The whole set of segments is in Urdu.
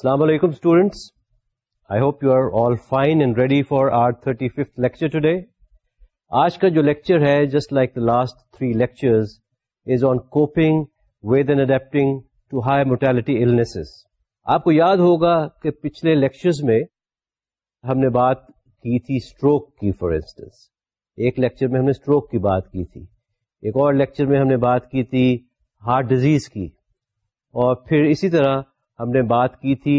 Assalamu alaikum students. I hope you are all fine and ready for our 35th lecture today. آج کا جو لیکچر ہے just like the last three lectures is on coping with and adapting to high motility آپ کو یاد ہوگا کہ پچھلے لیکچرز میں ہم نے بات کی تھی اسٹروک کی فار انسٹنس ایک لیکچر میں ہم نے اسٹروک کی بات کی تھی ایک اور لیکچر میں ہم نے بات کی تھی ہارٹ ڈیزیز کی اور پھر اسی طرح ہم نے بات کی تھی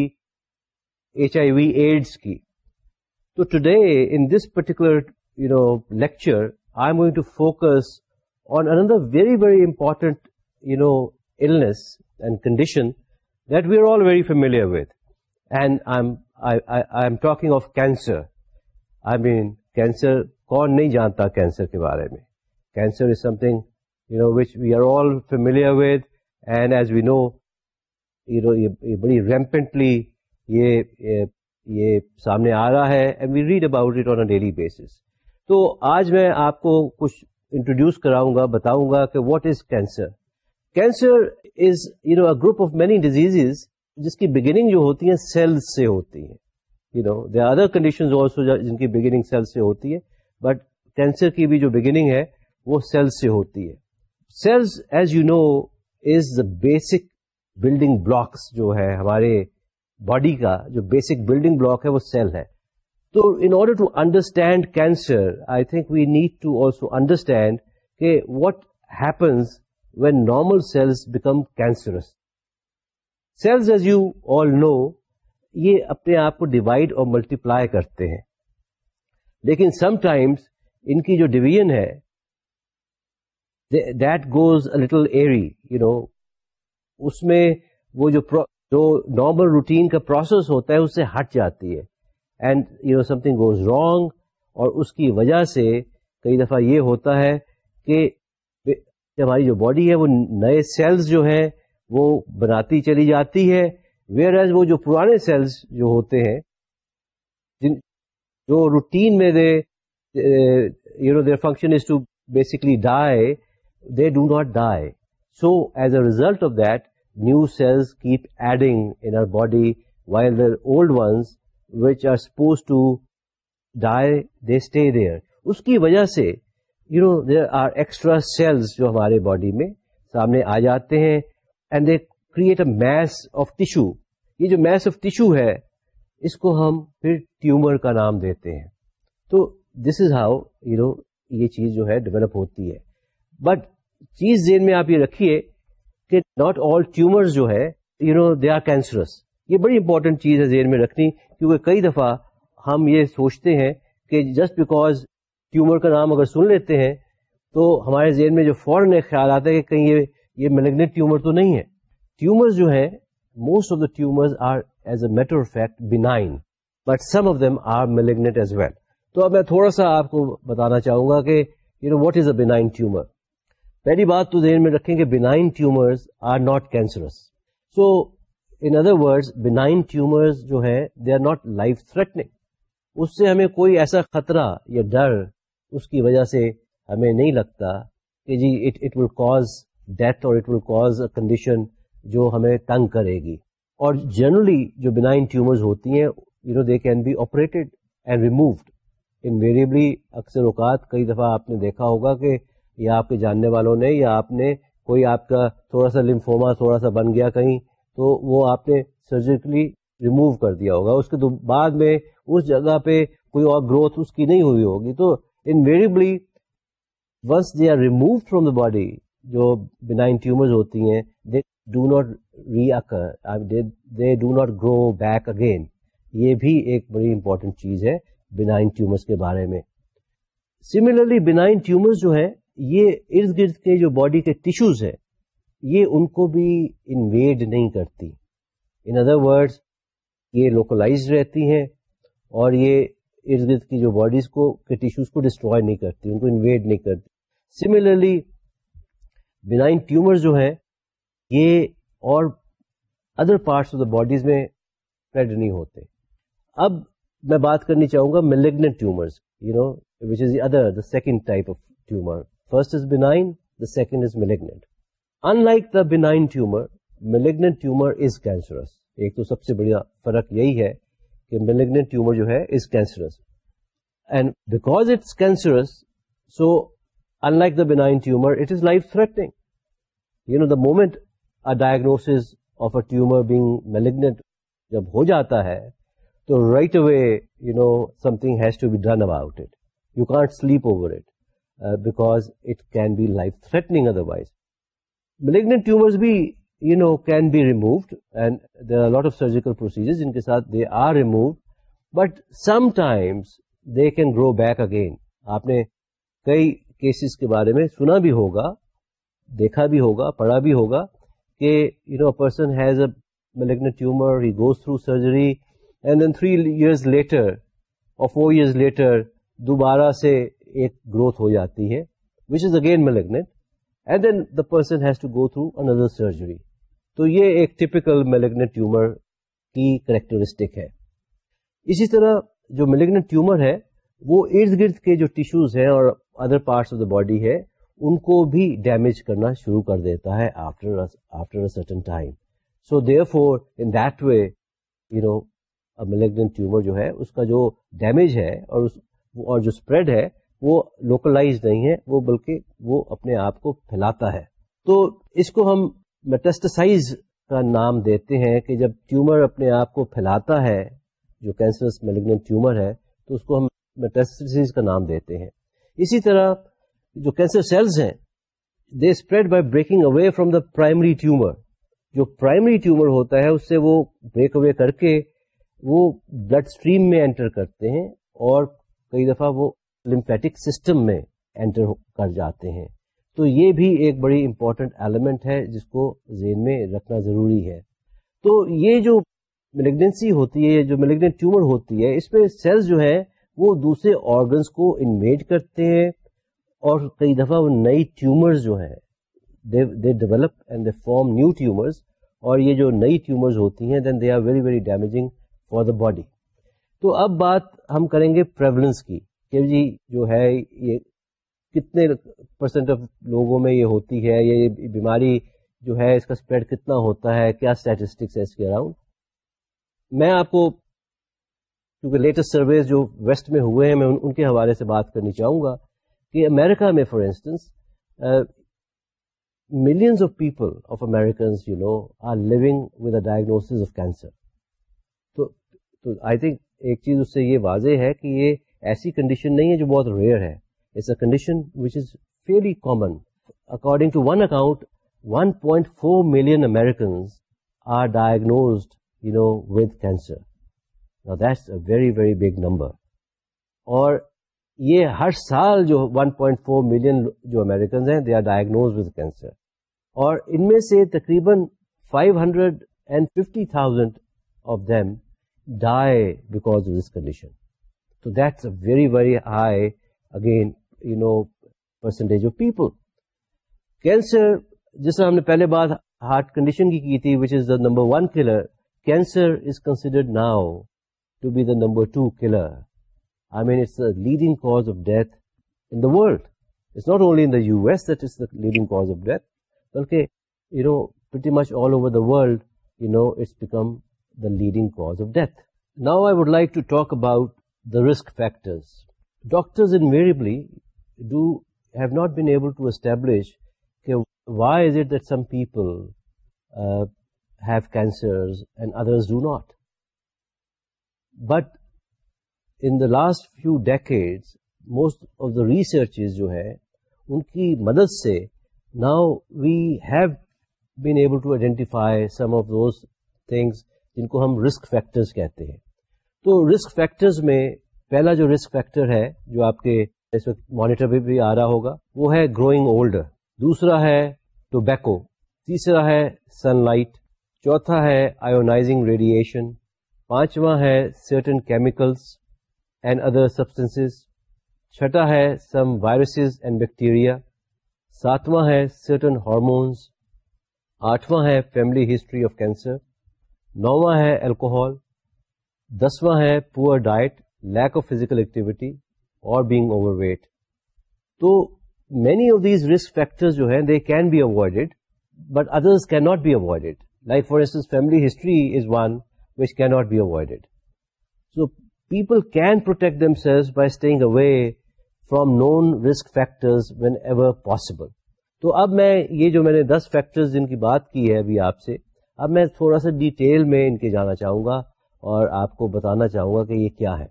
ایچ آئی وی ایڈس کی۔ تو today in this particular you know lecture I going to focus on another very very important you know illness and condition that we are all very familiar with and I am talking of cancer I mean cancer کون نہیں جانتا کینسر کے بارے میں۔ Cancer is something you know which we are all familiar with and as we know know, ye badi rampantly, ye samne aa raha hai, and we read about it on a daily تو آج میں آپ کو کچھ انٹروڈیوس کراؤں گا بتاؤں گا کہ what is cancer cancer is you know a group of many diseases جس کی بگننگ جو ہوتی ہیں سیلز سے ہوتی ہیں. You know the other condition also جن کی بگننگ سیل سے ہوتی ہے بٹ کینسر کی بھی جو بگننگ ہے وہ سیلز سے ہوتی ہے. Cells as you know is the basic building blocks جو ہے، ہمارے باڈی کا جو بیسک بلڈنگ بلاک ہے، وہ سیل ہے۔ تو in order to understand cancer I think we need to also understand کہ what happens when normal cells become cancerous cells as you all know یہ اپنے آپ کو ڈیوائڈ اور ملٹیپلائی کرتے ہیں۔ لیکن سم ٹائمس ان کی جو ڈویژن ہے that goes a little awry you know اس میں وہ جو جو نارمل روٹین کا پروسیس ہوتا ہے، اس سے ہٹ جاتی ہے۔ And you know something goes wrong اور اس کی وجہ سے کئی دفعہ یہ ہوتا ہے کہ ہماری جو باڈی ہے، وہ نئے سیلز جو ہیں، وہ بناتی چلی جاتی ہے۔ ویئر ایز وہ جو پرانے سیلز جو ہوتے ہیں، جن جو روٹین میں they you know their function is to basically die they do not die so as a result of that new cells keep adding in our body while their old ones which are suppose to die they stay there اس کی وجہ سے، you know, there are extra cells جو ہمارے باڈی میں سامنے آ جاتے ہیں and they create a mess of tissue یہ جو میس آف ٹیشو ہے، اس کو ہم پھر ٹیومر کا نام دیتے ہیں۔ تو this is how, you know, یہ چیز جو ہے ڈیولپ ہوتی ہے۔ بٹ چیز زین میں آپ یہ رکھیے کہ ناٹ آل ٹیومر جو ہے you know they are cancers یہ بڑی امپورٹنٹ چیز ہے زیر میں رکھنی، کیونکہ کئی دفعہ ہم یہ سوچتے ہیں کہ جسٹ بیکاز ٹیومر کا نام اگر سن لیتے ہیں، تو ہمارے ذہن میں جو فوراً ایک خیال آتا ہے کہ کہیں یہ یہ میلیگنٹ ٹیومر تو نہیں ہے۔ ٹیومر جو ہے most of the tumour are as a matter of fact benign but some of them are malignant as well تو اب میں تھوڑا سا آپ کو بتانا چاہوں گا کہ you know what is a benign tumour پہلی بات تو ذہن میں رکھیں کہ benign tumours are not cancerous so in other word benign tumours جو ہے they are not life threatening اس سے ہمیں کوئی ایسا خطرہ یا ڈر اس کی وجہ سے ہمیں نہیں لگتا کہ جی it it will cause death اور it will cause a condition جو ہمیں تنگ کرے گی. اور جنرلی جو بینائن ٹیومرز ہوتی ہیں you know they can be operated and removed invariably اکثر اوقات کئی دفعہ آپ نے دیکھا ہوگا کہ یا آپ کے جاننے والوں نے یا آپ نے کوئی آپ کا تھوڑا سا لمفوما تھوڑا سا بن گیا کہیں، تو وہ آپ نے سرجیکلی ریموو کر دیا ہوگا۔ اس کے بعد میں اس جگہ پہ کوئی اور گروتھ اس کی نہیں ہوئی ہوگی۔ تو invariably once they are remove from the body جو بینائن ٹیومرز ہوتی ہیں they do not recur they do not grow back again یہ بھی ایک بڑی امپورٹنٹ چیز ہے بینائن ٹیومرز کے بارے میں۔ سملرلی بینائن ٹیومرز جو ہے یہ ارد گرد کے جو باڈی کے ٹیشوز ہے یہ ان کو بھی انویڈ نہیں کرتی۔ ان ادر ورڈ یہ لوکلائز رہتی ہیں اور یہ ارد گرد کی جو باڈیز کو ٹیشوز کو ڈسٹروائے نہیں کرتی، ان کو انویڈ نہیں کرتی۔ سملرلی بینائن ٹیومر جو ہیں، یہ اور other parts of the bodies میں اسپریڈ نہیں ہوتے۔ اب میں بات کرنی چاہوں گا malignant tumours you know which is other the second type of tumour first is benign the second is malignant unlike the benign tumour malignant tumour is cancerous ایک تو سب سے بڑا فرق یہی ہے کہ میلیگنٹ ٹیومر جو ہے is cancerous and because it's cancerous so unlike the benign tumour it is life threatening you know the moment diagnose of a tumour being malignant جب ہو جاتا ہے، تو right away you know something has to be done about it you can't sleep over it because it can be life threatening otherwise malignant tumours بھی you know can be removed and there are lot of surgical procedure جن کے ساتھ they are removed but sometimes they can grow back again آپ نے کئی کیسز کے بارے میں سنا بھی ہوگا دیکھا بھی ہوگا پڑھا بھی ہوگا کہ you know person has a malignant tumour he goes through surgery and then three years later اور فور ایئرز لیٹر دوبارہ سے ایک گروتھ ہو جاتی ہے which is again malignant and then the person has to go through another surgery تو یہ ایک ٹیپیکل میلیگنٹ ٹیومر کی کریکٹرسٹک ہے۔ اسی طرح جو میلیگنٹ ٹیومر ہے، وہ ارد گرد کے جو ٹیشوز ہیں اور other parts of the body ہے، ان کو بھی ڈیمیج کرنا شروع کر دیتا ہے after after certain time so therefore in that way you know malignant tumour جو ہے، اس کا جو ڈیمیج ہے اور اس، اور جو اسپریڈ ہے وہ لوکلائز نہیں ہے وہ بلکہ وہ اپنے آپ کو پھیلاتا ہے۔ تو اس کو ہم میٹسٹسائز کا نام دیتے ہیں کہ جب ٹیومر اپنے آپ کو پھیلاتا ہے، جو کینسرس میلیگنٹ ٹیومر ہے، تو اس کو ہم میٹسٹسائز کا نام دیتے ہیں۔ اسی طرح جو کینسر سیلز ہیں they spread by breaking away from the primary tumour جو پرائمری ٹیومر ہوتا ہے، اس سے وہ بریک اوے کر کے وہ بلڈ اسٹریم میں انٹر کرتے ہیں اور کئی دفعہ وہ لمفیٹک سسٹم میں انٹر کر جاتے ہیں۔ تو یہ بھی ایک بڑی امپورٹنٹ ایلیمنٹ ہے جس کو ذہن میں رکھنا ضروری ہے۔ تو یہ جو ملیگنسی ہوتی ہے جو ملیگنٹ ٹیومر ہوتی ہے، اس میں سیلز جو ہے وہ دوسرے آرگنس کو انویٹ کرتے ہیں اور کئی دفعہ وہ نئی ٹیومرز جو ہیں they develop and they form new tumours اور یہ جو نئی ٹیومرز ہوتی ہیں then they are very very damaging for the body تو اب بات ہم کریں گے پریولنس کی۔ کہ جی جو ہے یہ کتنے پرسینٹ آف لوگوں میں یہ ہوتی ہے، یہ بیماری جو ہے اس کا اسپریڈ کتنا ہوتا ہے، کیا اسٹیٹسٹکس ہے اس کے اراؤنڈ میں آپ کو کیونکہ لیٹسٹ سرویز جو ویسٹ میں ہوئے ہیں، میں ان کے حوالے سے بات کرنی چاہوں گا کہ امریکہ میں for instance millions of people of Americans you know are living with a diagnose of cancer تو آئی تھنک ایک چیز اس سے یہ واضح ہے کہ یہ ایسی کنڈیشن نہیں ہے جو بہت ریئر ہے. It's a condition which is fairly common according to one account one point four million Americans are diagnosed you know with cancer that's a very very big number اور یہ ہر سال جو 1.4 ملین جو امیریکنز ہیں they are diagnose with cancer اور ان میں سے تقریباً 550,000 of them die because of this condition تو that's a very very high again you know percentage of people cancer جس طرح ہم نے پہلے بات ہارٹ کنڈیشن کی کی تھی which is the number one killer cancer is considered now to be the number two killer I mean it's leading cause of death in the world it's not only in the U S that is the leading cause of death بلکہ you know pretty much all over the world you know it's become the leading cause of death now I would like to talk about the risk factors. Doctors invariably have not been able to establish why is it that some people uh, have cancers and others do not. But in the last few decades, most of the researches jo hai, unki madad se, now we have been able to identify some of those things jinko hum risk factors kehte hain. تو رسک فیکٹرز میں پہلا جو رسک فیکٹر ہے جو آپ کے اس وقت مانیٹر پہ بھی آ رہا ہوگا، وہ ہے گروئنگ اولڈ دوسرا ہے ٹوبیکو تیسرا ہے سن لائٹ چوتھا ہے آئونائزنگ ریڈیشن پانچواں ہے certain chemicals and other substance چھٹا ہے سم وائرسز اینڈ بیکٹیریا ساتواں ہے سرٹن ہارمونس آٹھواں ہے فیملی ہسٹری آف کینسر نواں ہے الکوہول دسواں ہے poor diet lack of physical activity اور بینگ اوور ویٹ تو many of these risk factor جو ہیں they can be avoided but others can not be avoided Like for instance, family history is one which cannot be avoided. So people can protect themselves by staying away from known risk factors whenever possible. تو اب میں یہ جو میں نے دس فیکٹرز جن کی بات کی ہے ابھی آپ سے اب میں تھوڑا سا ڈیٹیل میں ان کے جانا چاہوں گا اور آپ کو بتانا چاہوں گا کہ یہ کیا ہے۔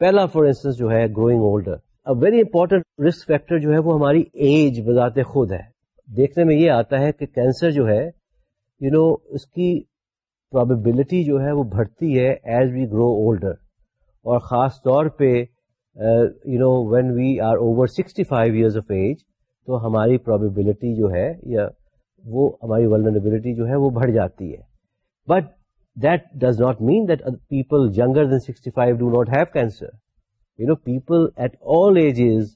پہلا فار انسٹنس جو ہے growing older very important risk factor جو ہے وہ ہماری ایج بذات خود ہے۔ دیکھنے میں یہ آتا ہے کہ کینسر جو ہے یو you نو know, اس کی پرابیبلٹی جو ہے وہ بڑھتی ہے ایز وی گرو اولڈر اور خاص طور پہ you know when we are over sixty five years of age تو ہماری پرابیبلٹی جو ہے یا وہ ہماری ولنریبلٹی جو ہے وہ بڑھ جاتی ہے۔ But that does not mean that people یگر than sixty five do not have cancer you know people at all ages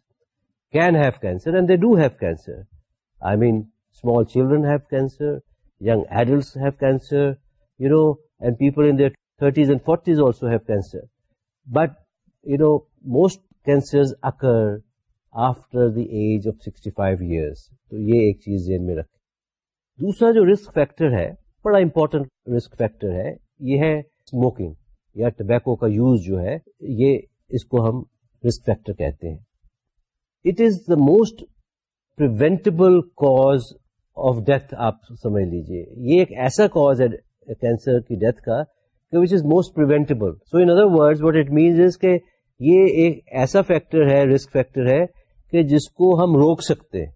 can have cancer and they do have cancer I mean small children have cancer young adults have cancer you know and people in their thirties and forties also have cancer but you know most cancer occur after the age of sixty five years تو یہ ایک چیز ذہن میں رکھے دوسرا جو رسک فیکٹر ہے بڑا امپورٹنٹ رسک فیکٹر ہے۔ یہ ہے اسموکنگ یا ٹبیکو کا یوز جو ہے، یہ اس کو ہم رسک فیکٹر کہتے ہیں۔ It is the most preventable cause of death آپ سمجھ لیجیے یہ ایک ایسا کاز ہے کینسر کی ڈیتھ کا which is most preventable so in other word what it means is کہ یہ ایک ایسا فیکٹر ہے رسک فیکٹر ہے کہ جس کو ہم روک سکتے ہیں،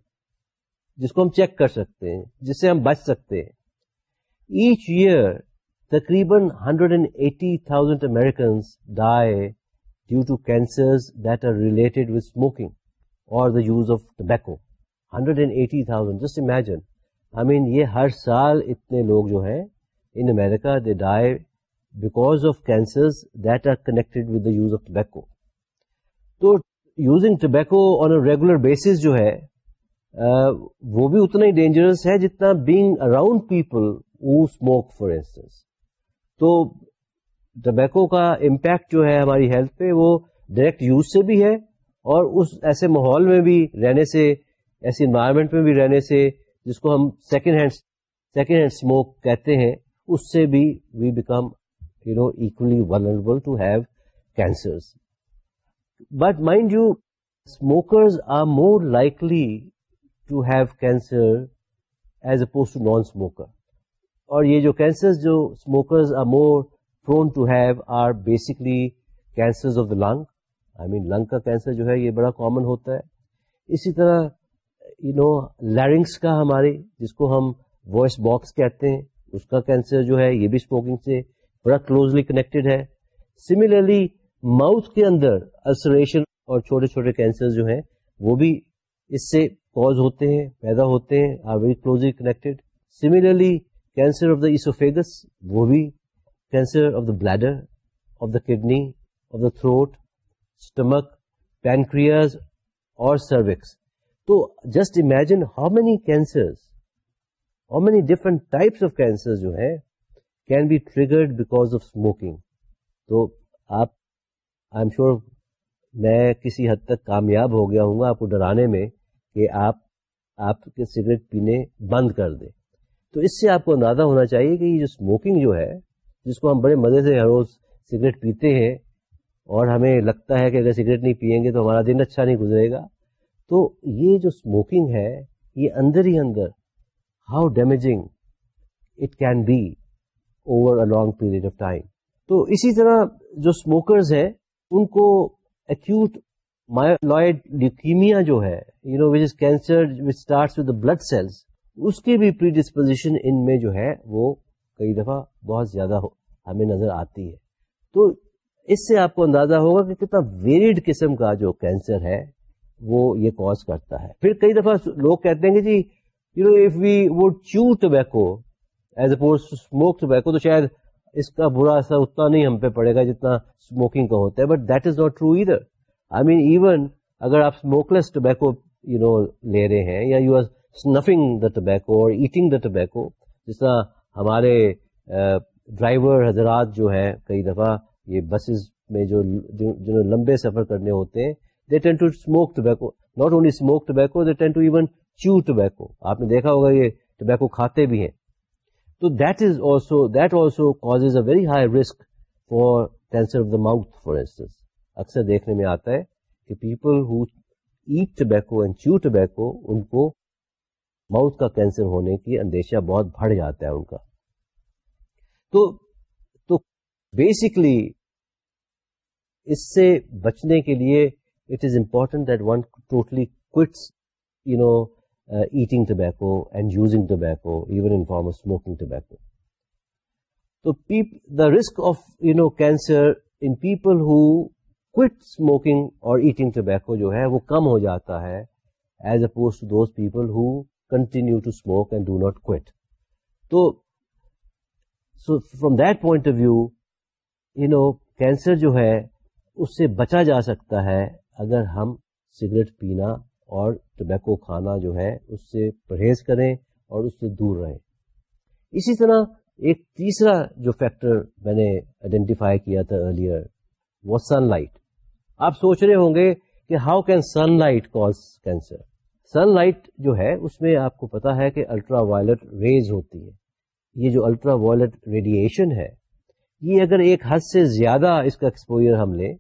جس کو ہم چیک کر سکتے ہیں، جس سے ہم بچ سکتے ہیں۔ ایچ ایئر تقریباً hundred and eighty thousand Americans die due to cancer that are related with smoking اور the use of tobacco hundred and eighty thousand just imagine I mean یہ ہر سال اتنے لوگ جو ہیں in America they die because of cancer that are connected with the use of tobacco تو using tobacco on a regular basis جو ہے وہ بھی اتنا ہی ڈینجرس ہے جتنا being around people who smoke for instance تو ٹبیکو کا امپیکٹ جو ہے ہماری ہیلتھ پہ وہ ڈائریکٹ یوز سے بھی ہے اور اس ایسے ماحول میں بھی رہنے سے ایسی انوائرمنٹ میں بھی رہنے سے جس کو ہم second hand second hand smoke کہتے ہیں اس سے بھی we become you know equally vulnerable to have cancers But mind you, smokers are more likely to have cancer as opposed to non-smoker. اور یہ جو کینسر جو smokers are more prone to have are basically cancer of the lung I mean lung کا کینسر جو ہے یہ بڑا کامن ہوتا ہے. اسی طرح یو نو لیرنگس کا ہمارے، جس کو ہم وائس باکس کہتے ہیں، اس کا کینسر جو ہے یہ بھی اسموکنگ سے بڑا کلوزلی کنیکٹڈ ہے. سملرلی ماؤتھ کے اندر السریشن اور چھوٹے چھوٹے کینسر جو ہیں، وہ بھی اس سے کاز ہوتے ہیں، پیدا ہوتے ہیں are very closely connected similarly cancer of the oesophagus وہ بھی cancer of the bladder of the kidney of the throat stomach pancreas اور سروکس تو just imagine how many cancer how many different types of cancer جو ہے can be triggered because of smoking تو آپ آئی ایم شیور میں کسی حد تک کامیاب ہو گیا ہوں گا، آپ کو ڈرانے میں کہ آپ آپ کے سگریٹ پینے بند کر دیں۔ تو اس سے آپ کو اندازہ ہونا چاہیے کہ یہ جو اسموکنگ جو ہے، جس کو ہم بڑے مزے سے ہر روز سگریٹ پیتے ہیں، اور ہمیں لگتا ہے کہ اگر سگریٹ نہیں پئیں گے تو ہمارا دن اچھا نہیں گزرے گا۔ تو یہ جو اسموکنگ ہے، یہ اندر ہی اندر how damaging it can be over a long period of time تو اسی طرح جو اسموکرز ہیں، ان کو ایکوٹ مائلوئڈ لیکیمیا جو ہے you know which is cancer which start with blood cells اس کی بھی پری ڈسپوزیشن ان میں جو ہے وہ کئی دفعہ بہت زیادہ ہمیں نظر آتی ہے۔ تو اس سے آپ کو اندازہ ہوگا کہ کتنا ویریڈ قسم کا جو کینسر ہے، وہ یہ کوز کرتا ہے۔ پھر کئی دفعہ لوگ کہتے ہیں کہ جی you know if we would chew tobacco as opposed smoke tobacco تو شاید اس کا برا اثر اتنا نہیں ہم پہ پڑے گا جتنا اسموکنگ کا ہوتا ہے۔ But that is not true either I mean even اگر آپ اسموکلیس ٹوبیکو یو نو لے رہے ہیں یا you are snuffing the tobacco اور ایٹنگ دا ٹوبیکو جس طرح ہمارے ڈرائیور حضرات جو ہیں، کئی دفعہ یہ بسز میں جو جنہوں لمبے سفر کرنے ہوتے ہیں they tend to smoke tobacco not only smoke tobacco they tend to even chew tobacco آپ نے دیکھا ہوگا یہ ٹوبیکو کھاتے بھی ہیں۔ تو that is also that also cause a very high risk for cancer of the mouth for instance اکثر دیکھنے میں آتا ہے کہ people who eat tobacco and chew tobacco ان کو ماؤتھ کا کینسر ہونے کی اندیشہ بہت بڑھ جاتا ہے ان کا۔ تو تو بیسکلی اس سے بچنے کے لیے it is important that one totally quits you know eating tobacco and using tobacco even in form of smoking tobacco تو the risk of you know cancer in people who quit smoking اور ایٹنگ ٹوبیکو جو ہے وہ کم ہو جاتا ہے as opposed to those people who continue to smoke and do not quit تو from that point of view you know cancer جو ہے اس سے بچا جا سکتا ہے اگر ہم سگریٹ پینا اور ٹبیکو کھانا جو ہے، اس سے پرہیز کریں اور اس سے دور رہیں۔ اسی طرح ایک تیسرا جو فیکٹر میں نے آئیڈینٹیفائی کیا تھا ارلیئر وہ سن لائٹ آپ سوچ رہے ہوں گے کہ how can sunlight cause cancer sunlight جو ہے، اس میں آپ کو پتا ہے کہ الٹرا وائلٹ ریز ہوتی ہے۔ یہ جو الٹرا وائلٹ ریڈیشن ہے، یہ اگر ایک حد سے زیادہ اس کا ایکسپوئر ہم لیں،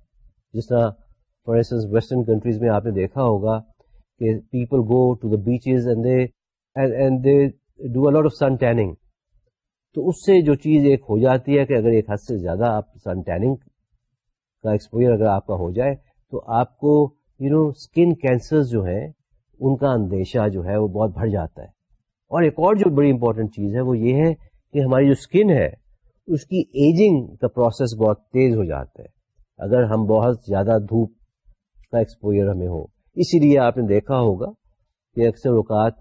جس طرح فار انسٹنس ویسٹرن کنٹریز میں آپ نے دیکھا ہوگا کہ people go to the beaches and they do a lot of sun tanning. تو اس سے جو چیز ایک ہو جاتی ہے کہ اگر ایک حد سے زیادہ آپ سن ٹیننگ کا ایکسپوئر اگر آپ کا ہو جائے، تو آپ کو یو نو اسکن کینسر جو ہیں ان کا اندیشہ جو ہے وہ بہت بڑھ جاتا ہے۔ اور ایک اور جو بڑی امپورٹنٹ چیز ہے وہ یہ ہے کہ ہماری جو اسکن ہے، اس کی ایجنگ کا پروسیس بہت تیز ہو جاتا ہے۔ اگر ہم بہت زیادہ دھوپ کا ایکسپوئر ہمیں ہو، اسی لیے آپ نے دیکھا ہوگا کہ اکثر اوقات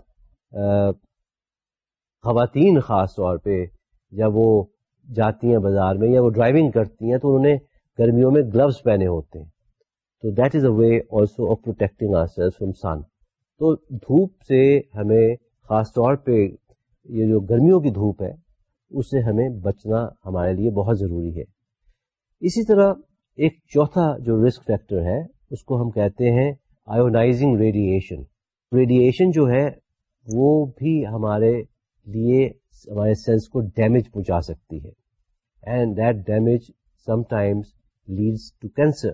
خواتین خاص طور پہ جب وہ جاتی ہیں بازار میں یا وہ ڈرائیونگ کرتی ہیں تو انہوں نے گرمیوں میں گلوز پہنے ہوتے ہیں۔ تو that is a way also of protecting our cells from sun تو دھوپ سے ہمیں خاص طور پہ یہ جو گرمیوں کی دھوپ ہے، اس سے ہمیں بچنا ہمارے لیے بہت ضروری ہے۔ اسی طرح ایک چوتھا جو رسک فیکٹر ہے، اس کو ہم کہتے ہیں آیونائزنگ ریڈیشن ریڈیشن جو ہے، وہ بھی ہمارے لیے، ہمارے سیلس کو ڈیمیج پہنچا سکتی ہے۔ And that damage sometimes leads to cancer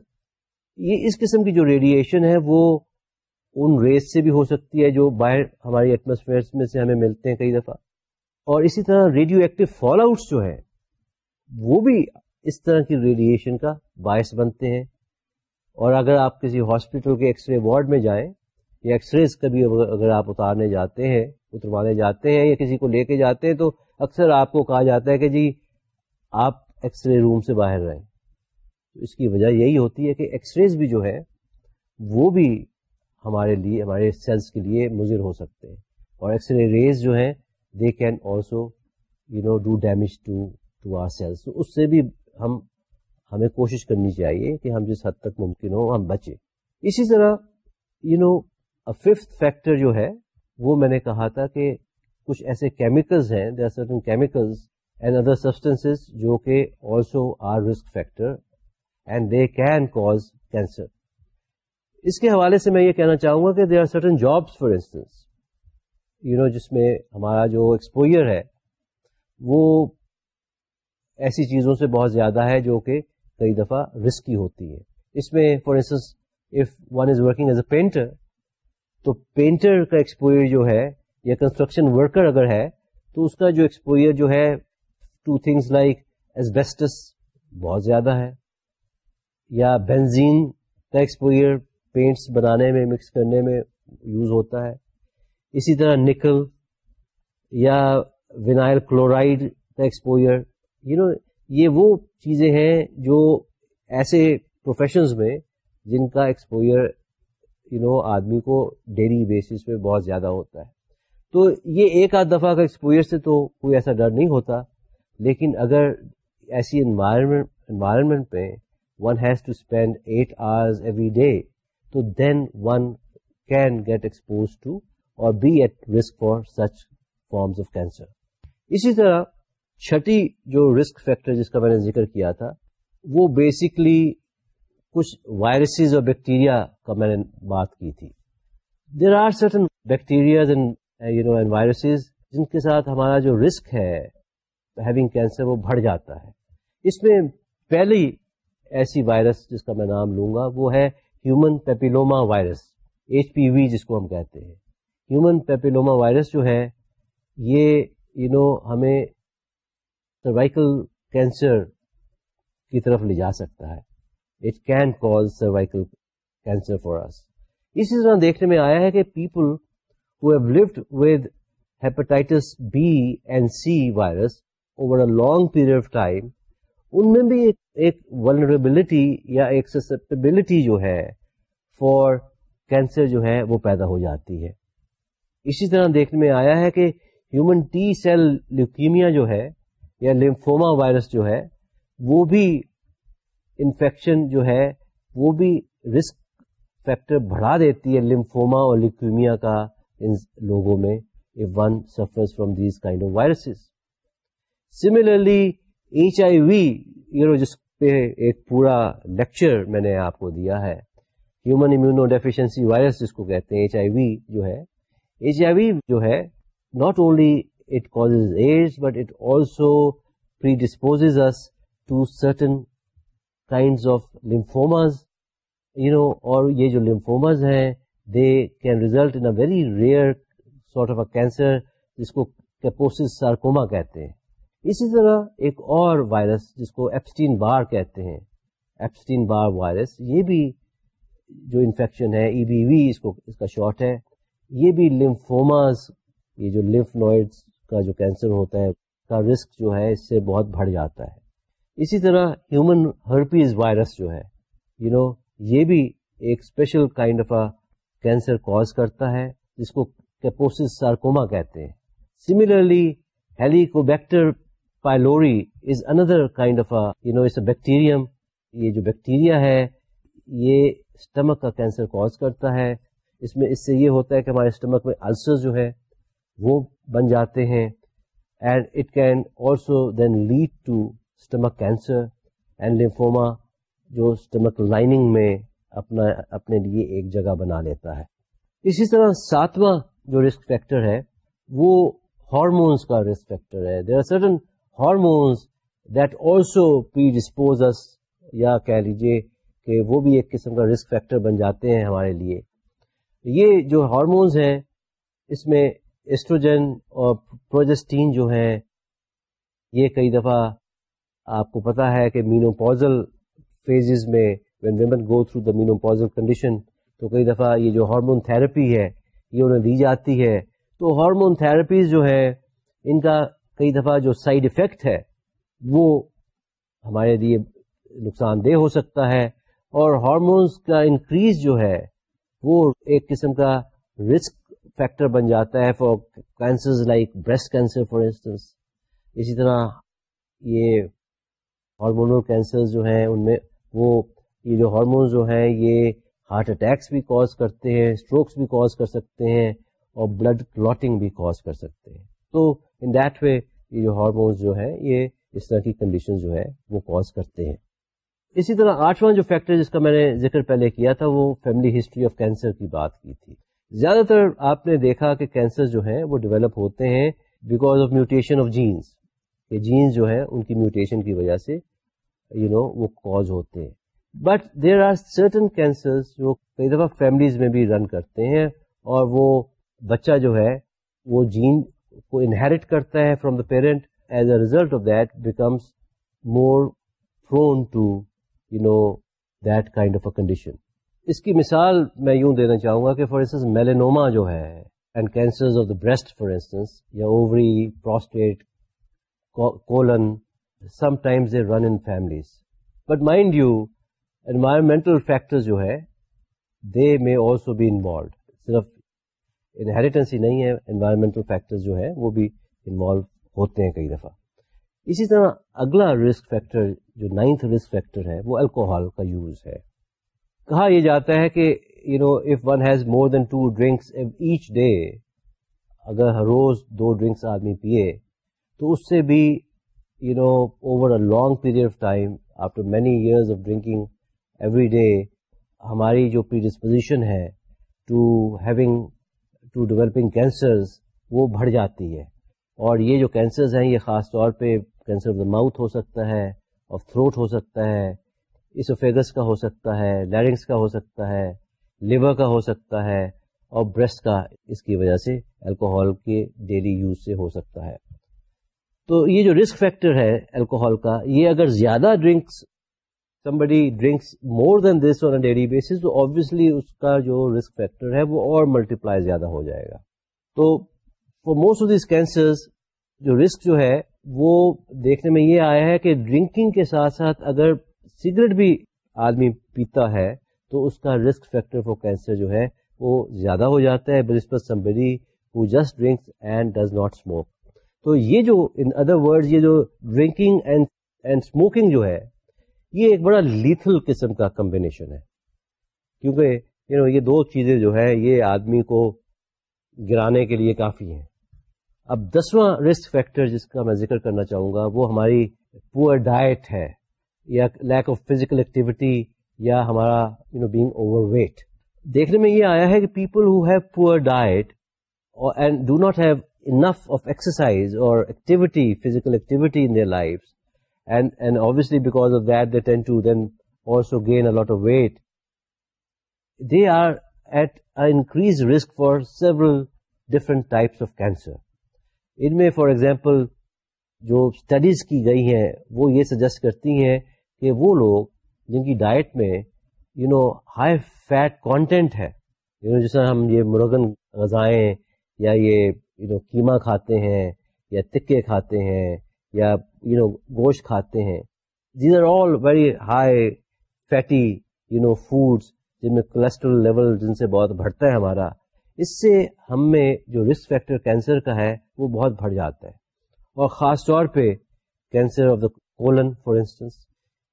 یہ اس قسم کی جو ریڈیشن ہے، وہ ان ریس سے بھی ہو سکتی ہے جو باہر ہماری ایٹموسفیئر میں سے ہمیں ملتے ہیں کئی دفعہ۔ اور اسی طرح ریڈیو ایکٹیو فال آؤٹس جو ہے وہ بھی اس طرح کی ریڈیشن کا باعث بنتے ہیں۔ اور اگر آپ کسی ہاسپٹل کے ایکس رے وارڈ میں جائیں، یا ایکس ریز کبھی اگر آپ اتارنے جاتے ہیں، اتروانے جاتے ہیں، یا کسی کو لے کے جاتے ہیں، تو اکثر آپ کو کہا جاتا ہے کہ جی آپ ایکس رے روم سے باہر رہیں۔ تو اس کی وجہ یہی ہوتی ہے کہ ایکس ریز بھی جو ہے وہ بھی ہمارے لیے، ہمارے سیلس کے لیے مضر ہو سکتے ہیں۔ اور ایکس رے ریز جو ہیں they can also you know do damage to to our cells اس سے بھی ہم، ہمیں کوشش کرنی چاہیے کہ ہم جس حد تک ممکن ہو ہم بچیں۔ اسی طرح یو نو ففتھ فیکٹر جو ہے، وہ میں نے کہا تھا کہ کچھ ایسے کیمیکلز ہیں they are certain chemicals and other substance جو کہ also are risk factor and they can cause cancer اس کے حوالے سے میں یہ کہنا چاہوں گا کہ they are certain jobs for instance you know جس میں ہمارا جو ایکسپوئر ہے، وہ ایسی چیزوں سے بہت زیادہ ہے جو کہ کئی دفعہ رسکی ہوتی ہے اس میں for instance if one is working as a painter تو پینٹر کا ایکسپوئر جو ہے یا کنسٹرکشن ورکر اگر ہے، تو اس کا جو ایکسپوئر جو ہے ٹو تھنگس لائک ایزبیسٹس بہت زیادہ ہے، یا بینزین کا ایکسپوئر پینٹس بنانے میں، مکس کرنے میں یوز ہوتا ہے۔ اسی طرح نکل یا وینائل کلورائڈ کا ایکسپوئر یو نو یہ وہ چیزیں ہیں جو ایسے پروفیشنز میں جن کا ایکسپوئر یو نو آدمی کو ڈیلی بیسس پہ بہت زیادہ ہوتا ہے۔ تو یہ ایک آدھ دفعہ کا ایکسپوئر سے تو کوئی ایسا ڈر نہیں ہوتا، لیکن اگر ایسی انوائرمنٹ انوائرمنٹ پہ one has to spend eight hours every day تو then one can get exposed to or be at risk for such forms of cancer. اسی طرح چھٹی جو رسک فیکٹر جس کا میں نے ذکر کیا تھا، وہ بیسکلی کچھ وائرسز اور بیکٹیریا کا میں نے بات کی تھی۔ There are certain bacteria viruses جن کے ساتھ ہمارا جو رسک ہے ہیونگ کینسر وہ بڑھ جاتا ہے۔ اس میں پہلی ایسی وائرس جس کا میں نام لوں گا وہ ہے human papilloma virus H P V جس کو ہم کہتے ہیں۔ ہیومن پیپیلوما وائرس جو ہے یہ یو you نو know, ہمیں سروائکل کینسر کی طرف لے جا سکتا ہے۔ It can cause cervical cancer for us اسی طرح دیکھنے میں آیا ہے کہ people who have lived with hepatitis B and C virus over a long period of time ان میں بھی ایک ولنریبلٹی یا ایک سسپٹیبلٹی جو ہے فار کینسر جو ہے وہ پیدا ہو جاتی ہے۔ اسی طرح دیکھنے میں آیا ہے کہ ہیومن ٹی سیل لیوکیمیا جو ہے یا لمفوما وائرس جو ہے وہ بھی انفیکشن جو ہے وہ بھی رسک فیکٹر بڑھا دیتی ہے لمفوما اور لیوکیمیا کا ان لوگوں میں۔ One suffers from these kind of viruses similarly H I V you know جس پہ ایک پورا لیکچر میں نے آپ کو دیا ہے ہیومن امیونو ڈیفیشنسی وائرس جس کو کہتے ہیں ایچ آئی وی جو ہے۔ ایچ آئی وی جو ہے not only it cause AIDS but it also predispose us to certain kind of lymphomas you know اور یہ جو لمفوماز ہیں they can result in very rare sort of a cancer جس کو کیپوسس سارکوما کہتے ہیں۔ اسی طرح ایک اور وائرس جس کو ایپسٹین بار کہتے ہیں ایپسٹین بار وائرس یہ بھی جو انفیکشن ہے ای بی وی اس کو اس کا شارٹ ہے یہ بھی لمفوماز یہ جو لمف نوائڈس کا جو کینسر ہوتا ہے کا رسک جو ہے اس سے بہت بڑھ جاتا ہے۔ اسی طرح ہیومن ہرپیز وائرس جو ہے یو you نو know, یہ بھی ایک special kind of a cancer cause کرتا ہے جس کو کیپوسس سارکوما کہتے ہیں۔ Similarly helicobacter pylori is another kind of you know it's a bacterium یہ جو بیکٹیریا ہے، یہ اسٹمک کا کینسر کوز کرتا ہے. اس میں، اس سے یہ ہوتا ہے کہ ہمارے اسٹمک میں السر جو ہے، وہ بن جاتے ہیں. And it can also then lead to stomach cancer and lymphoma جو اسٹمک لائننگ میں اپنا، اپنے لیے ایک جگہ بنا لیتا ہے. اسی طرح ساتواں جو رسک فیکٹر ہے، وہ ہارمونس کا رسک فیکٹر ہے. There are certain hormones that also predispose یا کہہ لیجیے کہ وہ بھی ایک قسم کا رسک فیکٹر بن جاتے ہیں ہمارے لیے۔ یہ جو ہارمونز ہیں، اس میں ایسٹروجن اور پروجسٹین جو ہے یہ کئی دفعہ آپ کو پتا ہے کہ مینو پوزل فیزز میں when women go through the menopausal condition تو کئی دفعہ یہ جو ہارمون تھراپی ہے، یہ انہیں دی جاتی ہے۔ تو ہارمون تھراپیز جو ہے ان کا کئی دفعہ جو سائڈ افیکٹ ہے، وہ ہمارے لیے نقصان دہ ہو سکتا ہے۔ اور ہارمونس کا انکریز جو ہے، وہ ایک قسم کا رسک فیکٹر بن جاتا ہے for cancer like breast cancer for instance اسی طرح یہ ہارمونل کینسر جو ہیں، ان میں وہ، یہ جو ہارمونز جو ہیں، یہ ہارٹ اٹیکس بھی کوز کرتے ہیں اسٹروکس بھی کوز کر سکتے ہیں اور بلڈ کلاٹنگ بھی کوز کر سکتے ہیں۔ تو ان دیٹ وے یہ جو ہارمونس جو ہے یہ اس طرح کی کنڈیشن جو ہے وہ کوز کرتے ہیں۔ اسی طرح آٹھواں جو فیکٹر جس کا میں نے ذکر پہلے کیا تھا وہ فیملی ہسٹری آف کینسر کی بات کی تھی۔ زیادہ تر آپ نے دیکھا کہ کینسر جو ہیں وہ ڈیولپ ہوتے ہیں because of mutation of genes کہ جینس جو ہے ان کی میوٹیشن کی وجہ سے یو you نو know, وہ کوز ہوتے ہیں۔ But there are certain cancer جو کئی دفعہ فیملیز میں بھی رن کرتے ہیں اور وہ بچہ جو ہے وہ جین کو انہیریٹ کرتا ہے from the parent as a result of that becomes more prone to you know that kind of a condition اس کی مثال میں یوں دینا چاہوں گا کہ فار انسٹنس میلینوما جو ہے and cancer of the breast for instance یا ovary prostate colon sometimes a run in families but mind you environmental factor جو ہے they may also be involved صرف انہیریٹنس ہی نہیں ہے انوائرمنٹل فیکٹر جو ہے وہ بھی انوالو ہوتے ہیں کئی دفعہ۔ اسی طرح اگلا رسک فیکٹر جو نائنتھ رسک فیکٹر ہے، وہ الکوہل کا یوز ہے۔ کہا یہ جاتا ہے کہ you know if one has more than two drinks each day اگر ہر روز دو ڈرنکس آدمی پیے، تو اس سے بھی you know over a long period of time after many years of drinking every day ہماری جو پری ڈسپوزیشن ہے to having to developing cancers وہ بڑھ جاتی ہے۔ اور یہ جو کینسرز ہیں، یہ خاص طور پہ کینسر آف دا ماؤتھ ہو سکتا ہے آف تھروٹ ہو سکتا ہے اسوفیگس کا ہو سکتا ہے لیرنگس کا ہو سکتا ہے لیور کا ہو سکتا ہے، اور بریسٹ کا اس کی وجہ سے الکوہول کے ڈیلی یوز سے ہو سکتا ہے۔ تو یہ جو رسک فیکٹر ہے الکوہول کا، یہ اگر زیادہ drinks somebody drinks more than this on daily basis تو آبویسلی اس کا جو رسک فیکٹر ہے وہ اور ملٹیپلائی زیادہ ہو جائے گا۔ تو for most of these cancer جو رسک جو ہے وہ دیکھنے میں یہ آیا ہے کہ ڈرنکنگ کے ساتھ ساتھ اگر سگریٹ بھی آدمی پیتا ہے تو اس کا رسک فیکٹر فار کینسر جو ہے وہ زیادہ ہو جاتا ہے۔ برسپت somebody who just drinks and does not smoke تو یہ جو ان ادر ورڈ یہ جو ڈرنکنگ اینڈ اسموکنگ جو ہے یہ ایک بڑا لیتھل قسم کا کمبینیشن ہے۔ کیونکہ you know, یہ دو چیزیں جو ہے یہ آدمی کو گرانے کے لیے کافی ہیں۔ اب دسواں رسک فیکٹر جس کا میں ذکر کرنا چاہوں گا وہ ہماری پور ڈائٹ ہے یا لیک آف فزیکل ایکٹیویٹی یا ہمارا you know being overweight دیکھنے میں یہ آیا ہے کہ people who have poor diet and do not have enough of exercise اور activity physical activity in their life and and obviously because of that they tend to then also gain a lot of weight they are at increase risk for several different types of cancer ان میں فار ایگزامپل جو اسٹڈیز کی گئی ہیں وہ یہ سجیسٹ کرتی ہیں کہ وہ لوگ جن کی ڈائٹ میں you know high fat content ہے یو نو جس طرح ہم یہ مرغن غذائیں یا یہ یو نو کیما کھاتے ہیں یا تکے کھاتے ہیں یا یو نو گوشت کھاتے ہیں۔ These are all very high fatty you know foods جن میں کولیسٹرول لیول جن سے بہت بڑھتا ہے ہمارا۔ اس سے ہم میں جو رسک فیکٹر کینسر کا ہے وہ بہت بڑھ جاتا ہے۔ اور خاص طور پہ cancer of the colon for instance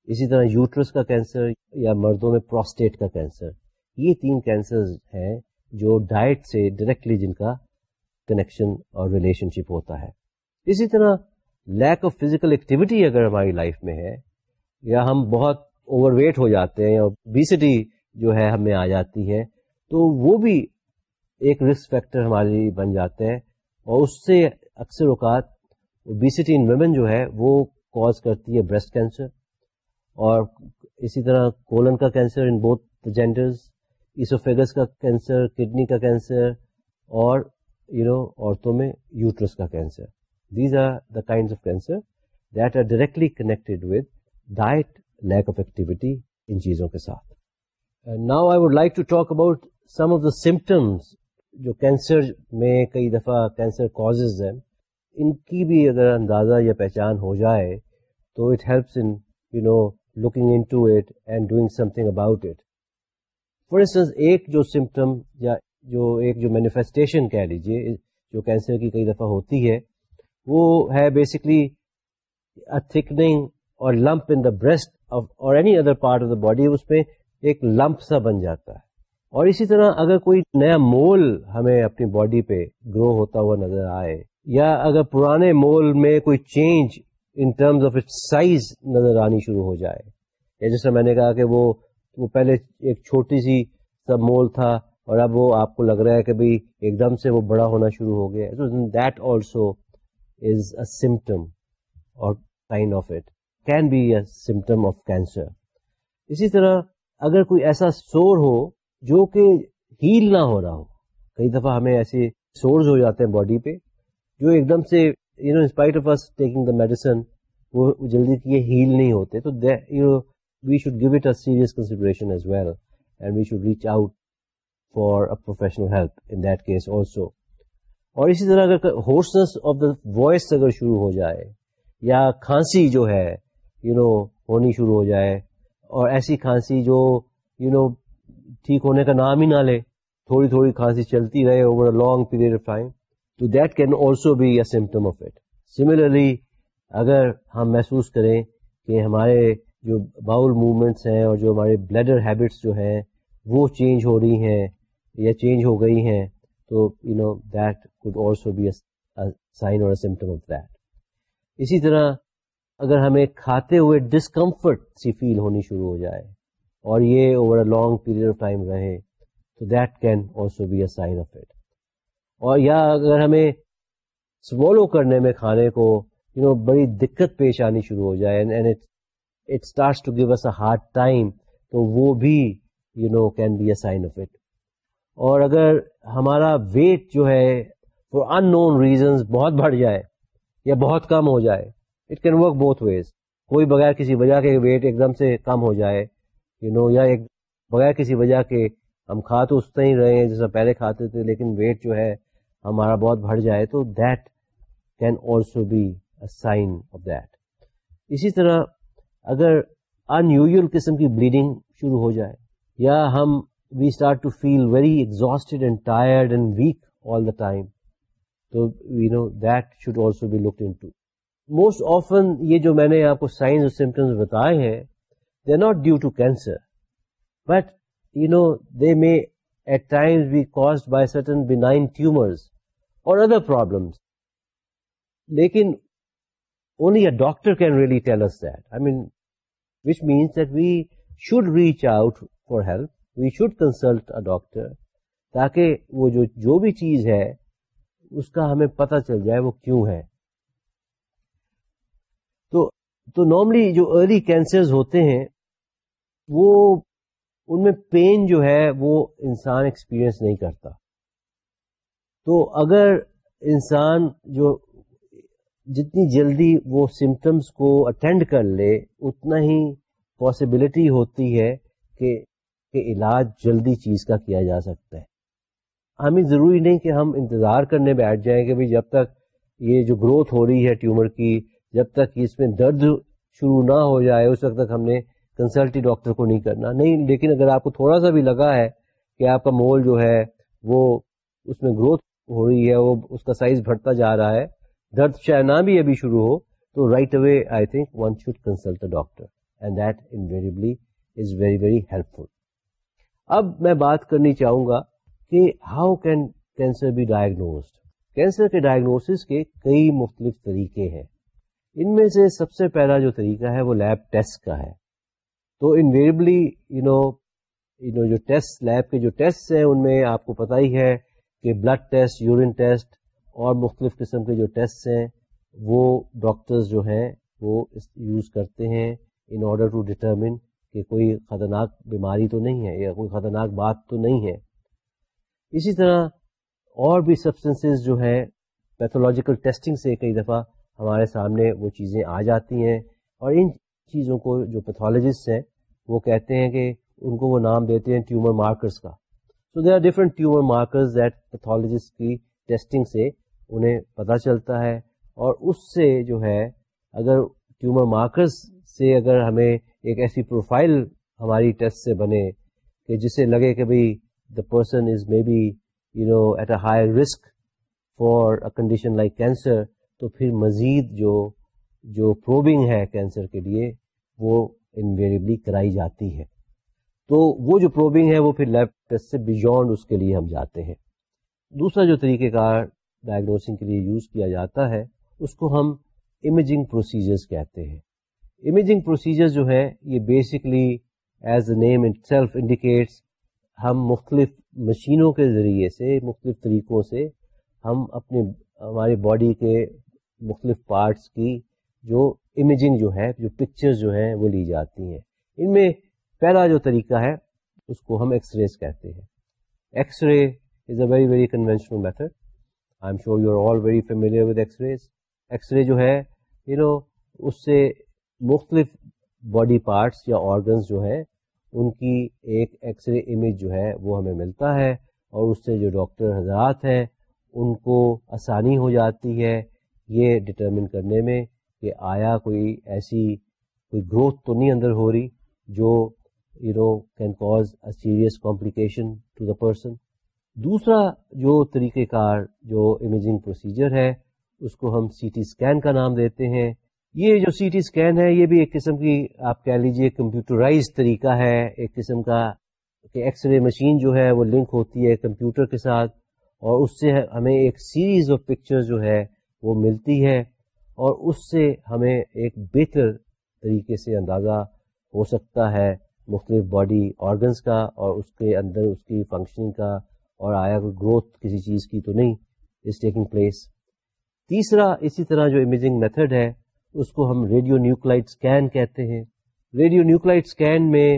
اسی طرح یوٹرس کا کینسر یا مردوں میں پروسٹیٹ کا کینسر یہ تین کینسر ہیں جو ڈائٹ سے ڈائریکٹلی جن کا کنیکشن اور ریلیشن شپ ہوتا ہے۔ اسی طرح لیک آف فزیکل ایکٹیویٹی اگر ہماری لائف میں ہے، یا ہم بہت اوور ویٹ ہو جاتے ہیں یا بیسٹی جو ہے ہمیں آ جاتی ہے، تو وہ بھی ایک رسک فیکٹر ہمارے بن جاتے ہیں اور اس سے اکثر اوقات اوبیسٹی ان ویمن جو ہے وہ کاز کرتی ہے بریسٹ کینسر اور اسی طرح کولن کا cancer in both genders oesophagus کا کینسر کڈنی کا کینسر اور یو نو عورتوں میں یوٹرس کا cancer these are the kind of cancer that are directly connected with diet lack of activity ان چیزوں کے ساتھ now I would like to talk about some of the symptoms جو کینسر میں کئی دفعہ کینسر کازز ہیں ان کی بھی اگر اندازہ یا پہچان ہو جائے تو it helps in you know looking into it and doing something about it for instance ایک جو سمٹم یا جو ایک جو مینیفیسٹیشن کہہ لیجیے جو کینسر کی کئی دفعہ ہوتی ہے وہ ہے بیسکلی تھکنگ اور لمپ ان دا بریسٹ اور any other part of the body اس میں ایک لمپ سا بن جاتا ہے۔ اور اسی طرح اگر کوئی نیا مول ہمیں اپنی باڈی پہ گرو ہوتا ہوا نظر آئے، یا اگر پرانے مول میں کوئی change in terms of it size نظر آنی شروع ہو جائے۔ یا جیسا میں نے کہا کہ وہ وہ پہلے ایک چھوٹی سی سب مول تھا، اور اب وہ آپ کو لگ رہا ہے کہ بھائی ایک دم سے وہ بڑا ہونا شروع ہو گیا that also is a symptom اور sign of it can be a symptom of cancer اسی طرح اگر کوئی ایسا سور ہو جو کہ ہیل نہ ہو رہا ہو، کئی دفعہ ہمیں ایسے سورز ہو جاتے ہیں باڈی پہ جو ایک دم سے you know in spite of us taking the medicine وہ جلدی یہ ہیل نہیں ہوتے، تو you know we should give it a serious consideration as well and we should reach out for a professional help in that case also اور اسی طرح اگر ہورسنس آف دا وائس اگر شروع ہو جائے یا کھانسی جو ہے یو you نو know, ہونی شروع ہو جائے اور ایسی کھانسی جو یو you نو know, ٹھیک ہونے کا نام ہی نہ لے تھوڑی تھوڑی کھانسی چلتی رہے over a long period of time تو that can also be a symptom of it similarly اگر ہم محسوس کریں کہ ہمارے جو باؤل موومنٹس ہیں اور جو ہمارے بلیڈر ہیبٹس جو ہیں وہ چینج ہو رہی ہیں یا چینج ہو گئی ہیں تو you know that could also be sign or symptom of that اسی طرح اگر ہمیں کھاتے ہوئے ڈسکمفرٹ سی فیل ہونی شروع ہو جائے اور یہ over a long period of time رہے، تو that can also be a sign of it اور یا اگر ہمیں سوالو کرنے میں کھانے کو یو نو بڑی دقت پیش آنی شروع ہو جائے it starts to give hard time تو وہ بھی you know can be a sign of it اور اگر ہمارا ویٹ جو ہے فور ان نون ریزنس بہت بڑھ جائے یا بہت کم ہو جائے it can work both ways کوئی بغیر کسی وجہ کے ویٹ ایک دم سے کم ہو جائے یو نو یا ایک بغیر کسی وجہ کے ہم کھا تو اس طرح ہی رہے ہیں جیسا پہلے کھاتے تھے، لیکن ویٹ جو ہے ہمارا بہت بڑھ جائے، تو that can also be a sign of that اسی طرح اگر ان یوژل قسم کی بلیڈنگ شروع ہو جائے یا ہم we start to feel very exhausted and tired and weak all the time تو we know that should also be looked into most often یہ جو میں نے آپ کو سائنس اور سمٹمس بتائے ہیں they are not due to cancer but you know they may at times be caused by certain benign tumours اور ادر پرابلمس لیکن only a doctor can really tell us that I mean which means that we should reach out for help we should consult a doctor تاکہ وہ جو جو بھی چیز ہے، اس کا ہمیں پتہ چل جائے وہ کیوں ہے۔ تو تو نارملی جو ارلی کینسر ہوتے ہیں، وہ، ان میں پین جو ہے، وہ انسان ایکسپیرئنس نہیں کرتا۔ تو اگر انسان جو جتنی جلدی وہ سمٹمس کو اٹینڈ کر لے، اتنا ہی پاسبلٹی ہوتی ہے کہ کہ علاج جلدی چیز کا کیا جا سکتا ہے۔ ہمیں ضروری نہیں کہ ہم انتظار کرنے بیٹھ جائیں کہ بھائی جب تک یہ جو گروتھ ہو رہی ہے ٹیومر کی، جب تک اس میں درد شروع نہ ہو جائے، اس وقت تک ہم نے کنسلٹی ڈاکٹر کو نہیں کرنا۔ نہیں، لیکن اگر آپ کو تھوڑا سا بھی لگا ہے کہ آپ کا مول جو ہے، وہ اس میں گروتھ ہو رہی ہے، وہ اس کا سائز بڑھتا جا رہا ہے، درد شاید نہ بھی ابھی شروع ہو، تو right away I think one should consult doctor and that invariably is very very helpful اب میں بات کرنی چاہوں گا کہ how can cancer be diagnosed cancer کے ڈائگنوسس کے کئی مختلف طریقے ہیں۔ ان میں سے سب سے پہلا جو طریقہ ہے وہ لیب ٹیسٹ کا ہے۔ تو invariably you know you know جو ٹیسٹ لیب کے جو ٹیسٹ ہیں ان میں آپ کو پتا ہی ہے کہ بلڈ ٹیسٹ یورین ٹیسٹ اور مختلف قسم کے جو ٹیسٹ ہیں وہ ڈاکٹرز جو ہیں وہ یوز کرتے ہیں ان آرڈر ٹو ڈٹرمن کہ کوئی خطرناک بیماری تو نہیں ہے یا کوئی خطرناک بات تو نہیں ہے۔ اسی طرح اور بھی سبسٹنسز جو ہے پیتھولوجیکل ٹیسٹنگ سے کئی دفعہ ہمارے سامنے وہ چیزیں آ جاتی ہیں اور ان چیزوں کو جو پیتھولوجسٹ ہیں، وہ کہتے ہیں کہ ان کو وہ نام دیتے ہیں ٹیومر مارکرز کا۔ So they are different tumour markers that pathologist کی ٹیسٹنگ سے انہیں پتہ چلتا ہے اور اس سے جو ہے، اگر ٹیومر مارکرز سے اگر ہمیں ایک ایسی پروفائل ہماری ٹیسٹ سے بنے کہ جسے لگے کہ بھائی the person is may be you know at a high risk for a condition like cancer تو پھر مزید جو جو پروبنگ ہے کینسر کے لیے وہ انویریبلی کرائی جاتی ہے۔ تو وہ جو پروبنگ ہے وہ پھر لیب ٹیسٹ سے بیونڈ اس کے لیے ہم جاتے ہیں۔ دوسرا جو طریقہ کار ڈائگنوسنگ کے لیے یوز کیا جاتا ہے، اس کو ہم امیجنگ پروسیجرز کہتے ہیں۔ امیجنگ پروسیجر جو ہے یہ basically as a name itself indicates ہم مختلف مشینوں کے ذریعے سے، مختلف طریقوں سے ہم اپنے، ہماری باڈی کے مختلف پارٹس کی جو امیجنگ جو ہے جو پکچر جو ہیں، وہ لی جاتی ہیں۔ ان میں پہلا جو طریقہ ہے، اس کو ہم ایکس ریز کہتے ہیں۔ X ray is a very very conventional method I am sure you are all very familiar with X rays X ray جو ہے یو نو اس سے مختلف باڈی پارٹس یا آرگنس جو ہیں، ان کی ایک ایکس رے امیج جو ہے، وہ ہمیں ملتا ہے اور اس سے جو ڈاکٹر حضرات ہیں، ان کو آسانی ہو جاتی ہے یہ ڈٹرمن کرنے میں کہ آیا کوئی ایسی کوئی گروتھ تو نہیں اندر ہو رہی جو you know can cause a serious complication to the person دوسرا جو طریقہ کار، جو امیجنگ پروسیجر ہے، اس کو ہم سی ٹی اسکین کا نام دیتے ہیں۔ یہ جو سی ٹی اسکین ہے، یہ بھی ایک قسم کی آپ کہہ لیجیے کمپیوٹرائز طریقہ ہے۔ ایک قسم کا کہ ایکس رے مشین جو ہے، وہ لنک ہوتی ہے کمپیوٹر کے ساتھ اور اس سے ہمیں ایک سیریز آف پکچر جو ہے، وہ ملتی ہے اور اس سے ہمیں ایک بہتر طریقے سے اندازہ ہو سکتا ہے مختلف باڈی آرگنس کا اور اس کے اندر اس کی فنکشننگ کا اور آیا کوئی گروتھ کسی چیز کی تو نہیں از ٹیکنگ پلیس تیسرا، اسی طرح جو امیجنگ میتھڈ ہے اس کو ہم ریڈیو نیوکلائٹ اسکین کہتے ہیں۔ ریڈیو نیوکلائٹ اسکین میں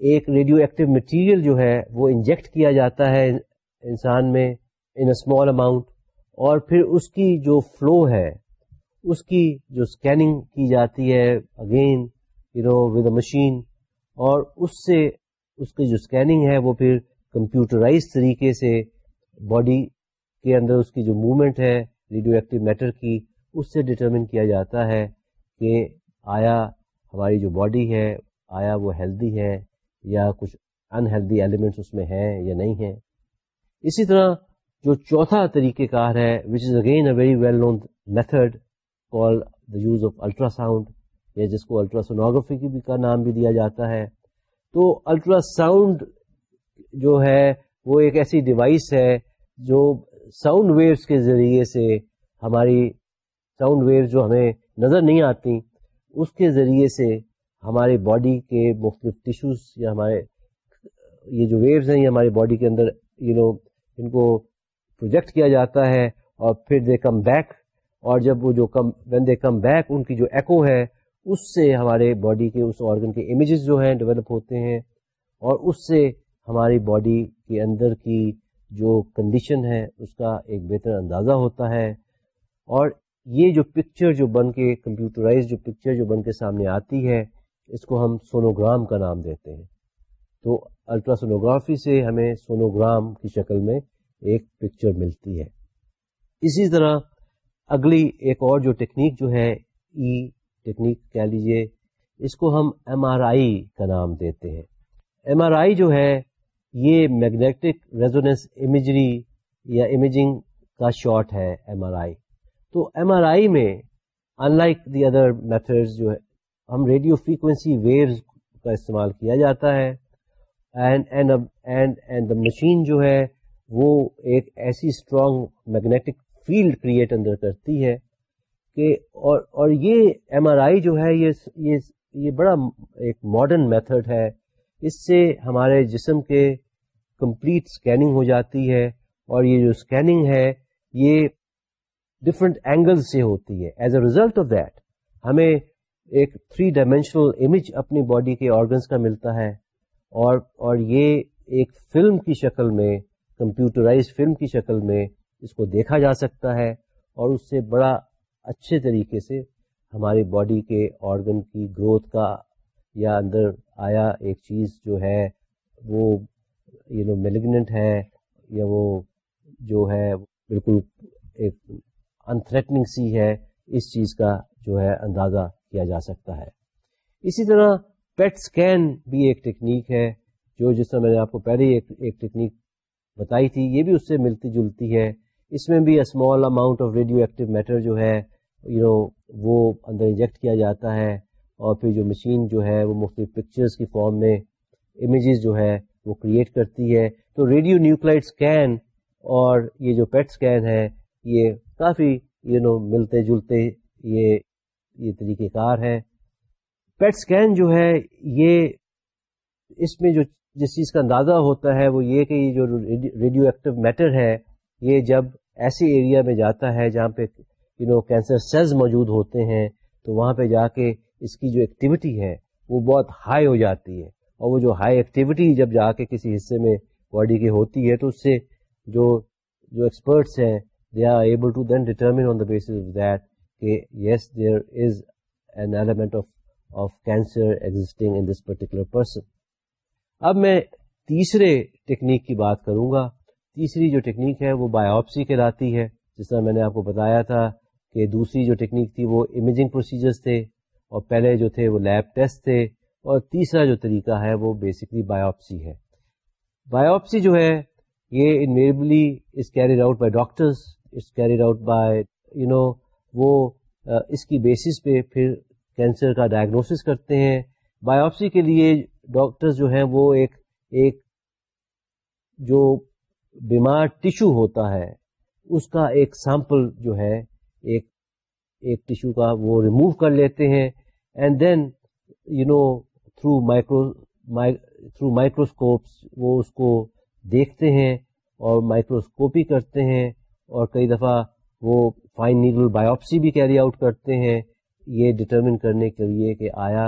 ایک ریڈیو ایکٹیو مٹیریل جو ہے وہ انجیکٹ کیا جاتا ہے انسان میں ان اے اسمال اماؤنٹ اور پھر اس کی جو فلو ہے، اس کی جو اسکیننگ کی جاتی ہے، again, you know, with a machine, اور اس سے اس کی جو اسکیننگ ہے وہ پھر کمپیوٹرائز طریقے سے باڈی کے اندر اس کی جو موومنٹ ہے، ریڈیو ایکٹیو میٹر کی، اس سے ڈٹرمن کیا جاتا ہے۔ کہ آیا ہماری جو باڈی ہے، آیا وہ ہیلدی ہے یا کچھ انہیلدی ایلیمنٹس اس میں ہیں یا نہیں ہیں۔ اسی طرح جو چوتھا طریقہ کار ہے which is again a very well known method call the use of ultrasound یا جس کو الٹرا سونوگرافی کی بھی کا نام بھی دیا جاتا ہے۔ تو الٹرا ساؤنڈ جو ہے، وہ ایک ایسی ڈیوائس ہے جو ساؤنڈ ویوز کے ذریعے سے ہماری ساؤنڈ ویوز جو ہمیں نظر نہیں آتی اس کے ذریعے سے ہمارے باڈی کے مختلف ٹیشوز یا ہمارے یہ جو ویوز ہیں یہ ہماری باڈی کے اندر یو you نو know, ان کو پروجیکٹ کیا جاتا ہے اور پھر دے کم بیک اور جب وہ جو come when they come back in کی جو ایکو ہے اس سے ہمارے باڈی کے اس آرگن کے امیجز جو ہیں ڈیولپ ہوتے ہیں اور اس سے ہماری باڈی کے اندر کی جو کنڈیشن ہے اس کا ایک بہتر اندازہ ہوتا ہے اور یہ جو پکچر جو بن کے کمپیوٹرائز جو پکچر جو بن کے سامنے آتی ہے، اس کو ہم سونوگرام کا نام دیتے ہیں۔ تو الٹرا سونوگرافی سے ہمیں سونوگرام کی شکل میں ایک پکچر ملتی ہے۔ اسی طرح اگلی ایک اور جو ٹیکنیک جو ہے e ای ٹیکنیک کہہ لیجیے اس کو ہم ایم آر آئی کا نام دیتے ہیں۔ ایم آر آئی جو ہے، یہ میگنیٹک ریزوننس امیجری یا امیجنگ کا شارٹ ہے ایم آر آئی تو ایم آر آئی میں in like the other method جو ہے، ہم ریڈیو فریکوینسی ویوز کا استعمال کیا جاتا ہے اینڈ دا مشین جو ہے وہ ایک ایسی اسٹرانگ میگنیٹک فیلڈ کریٹ اندر کرتی ہے کہ، اور اور یہ ایم آر آئی جو ہے یہ یہ یہ بڑا ایک ماڈرن میتھڈ ہے۔ اس سے ہمارے جسم کے کمپلیٹ اسکیننگ ہو جاتی ہے اور یہ جو اسکیننگ ہے یہ ڈفرنٹ اینگل سے ہوتی ہے. As a result of that ہمیں ایک تھری ڈائمینشنل امیج اپنی باڈی کے آرگنس کا ملتا ہے اور اور یہ ایک فلم کی شکل میں کمپیوٹرائز فلم کی شکل میں اس کو دیکھا جا سکتا ہے اور اس سے بڑا اچھے طریقے سے ہماری باڈی کے آرگن کی گروتھ کا یا اندر آیا ایک چیز جو ہے وہ یو نو میلیگنٹ ہے یا وہ جو ہے بالکل ایک انتھریٹنگ سی ہے، اس چیز کا جو ہے اندازہ کیا جا سکتا ہے۔ اسی طرح پیٹ اسکین بھی ایک ٹیکنیک ہے، جو جس طرح میں نے آپ کو پہلے ایک ایک ٹیکنیک بتائی تھی، یہ بھی اس سے ملتی جلتی ہے۔ اس میں بھی small amount of radioactive matter جو ہے یو نو وہ اندر انجیکٹ کیا جاتا ہے۔ اور پھر جو مشین جو ہے، وہ مختلف پکچرز کی فارم میں امیجز جو ہے، وہ کریٹ کرتی ہے۔ تو ریڈیو نیوکلائٹ اسکین اور یہ جو پیٹ اسکین ہے، یہ کافی یو نو ملتے جلتے یہ یہ طریقہ کار ہے پیٹ اسکین جو ہے، یہ اس میں جو جس چیز کا اندازہ ہوتا ہے، وہ یہ کہ یہ جو ریڈیو ایکٹیو میٹر ہے، یہ جب ایسی ایریا میں جاتا ہے جہاں پہ یو نو کینسر سیلز موجود ہوتے ہیں، تو وہاں پہ جا کے اس کی جو ایکٹیویٹی ہے، وہ بہت ہائی ہو جاتی ہے۔ اور وہ جو ہائی ایکٹیویٹی جب جا کے کسی حصے میں باڈی کی ہوتی ہے، تو اس سے جو جو ایکسپرٹس ہیں they are able to then determine on the base of that کہ yes there is an element of of cancer existing in this particular person اب میں تیسرے ٹیکنیک کی بات کروں گا۔ تیسری جو ٹیکنیک ہے وہ بایوپسی کہلاتی ہے۔ جس طرح میں نے آپ کو بتایا تھا کہ دوسری جو ٹیکنیک تھی وہ امیجنگ پروسیجرز تھے اور پہلے جو تھے وہ لیب ٹیسٹ تھے۔ اور تیسرا جو طریقہ ہے وہ بیسکلی بایوپسی ہے۔ بایوپسی جو ہے یہ invariably is carried out by doctors is carried out by you know وہ اس کی بیسس پہ پھر کینسر کا ڈائگنوسس کرتے ہیں۔ بایوپسی کے لیے ڈاکٹر جو ہیں وہ ایک ایک جو بیمار ٹیشو ہوتا ہے، اس کا ایک سیمپل جو ہے، ایک ایک ٹیشو کا وہ ریموو کر لیتے ہیں۔ And then you know through micro through microscopes وہ اس کو دیکھتے ہیں اور مائکروسکوپی کرتے ہیں۔ اور کئی دفعہ وہ فائن نیڈل بایوپسی بھی کیری آؤٹ کرتے ہیں، یہ ڈٹرمن کرنے کے لیے کہ آیا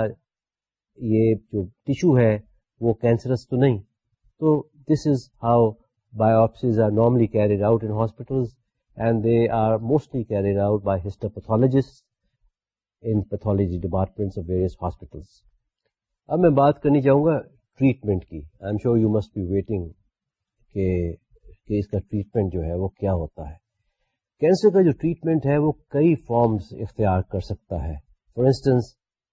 یہ جو ٹیشو ہے وہ کینسرس تو نہیں۔ تو this is how biopsies are normally carried out in hospitals and they are mostly carried out by histopathologist in pathology department of various hospitals اب میں بات کرنی چاہوں گا ٹریٹمنٹ کی۔ I am sure you must be waiting کہ اس کا ٹریٹمنٹ جو ہے وہ کیا ہوتا ہے۔ کینسر کا جو ٹریٹمنٹ ہے وہ کئی فارمز اختیار کر سکتا ہے۔ For instance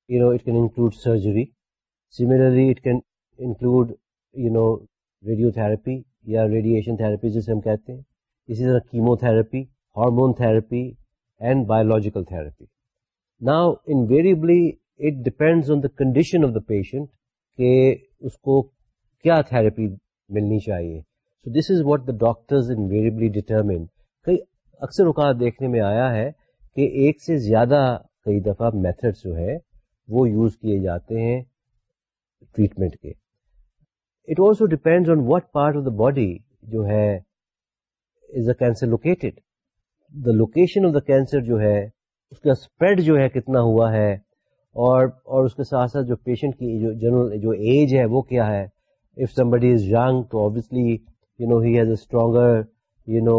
you know it can include surgery similarly it can include you know radio therapy یا ریڈیشن تھراپی جسے ہم کہتے ہیں۔ اسی طرح chemo therapy hormone therapy and biological therapy Now, invariably, it depends on the condition of the patient کہ اس کو کیا تھراپی ملنی چاہیے۔ So this is what the doctors invariably determine کئی اکثر اوقات دیکھنے میں آیا ہے کہ ایک سے زیادہ کئی دفعہ میتھڈ جو ہے وہ یوز کیے جاتے ہیں ٹریٹمنٹ کے۔ It also depend on what part of the body جو ہے is a cancer located the location of the cancer جو ہے، اس کا اسپریڈ جو ہے کتنا ہوا ہے اور اور اس کے ساتھ ساتھ جو پیشنٹ کی جو جنرل جو ایج ہے وہ کیا ہے۔ If somebody is young تو obviously you know has a stronger you know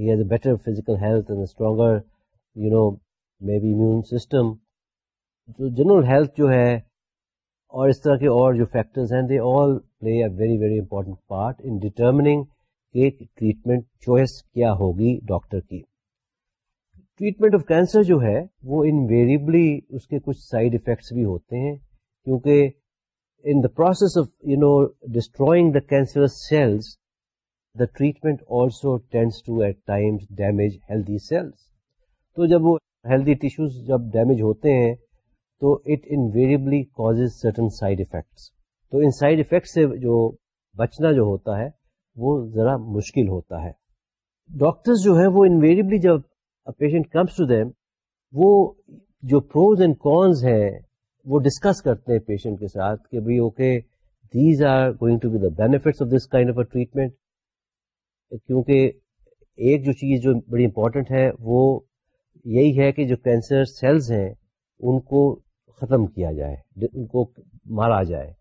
has a better physical health and stronger you know may be immune system جو جنرل ہیلتھ جو ہے اور اس طرح کے اور جو فیکٹرز ہیں they all play a very very important part in determining کہ ٹریٹمنٹ چوائس کیا ہوگی ڈاکٹر کی. ٹریٹمنٹ آف کینسر جو ہے، وہ انویریبلی اس کے کچھ سائڈ افیکٹس بھی ہوتے ہیں، کیونکہ in the process of you know destroying the cancer cells the treatment also tends to at times damage healthy cells تو جب وہ ہیلدی ٹیشوز جب ڈیمیج ہوتے ہیں تو it invariably cause certain side effects تو ان سائڈ افیکٹ سے جو بچنا جو ہوتا ہے وہ ذرا مشکل ہوتا ہے۔ ڈاکٹرز جو ہے وہ انویریبلی جب پیشنٹ کمس ٹو دیم وہ جو پروز اینڈ کونز ہیں، وہ ڈسکس کرتے ہیں پیشنٹ کے ساتھ کہ بھائی okay these are going to be the benefits of this kind of a treatment کیونکہ ایک جو چیز جو بڑی امپورٹنٹ ہے، وہ یہی ہے کہ جو کینسر سیلز ہیں، ان کو ختم کیا جائے، ان کو مارا جائے۔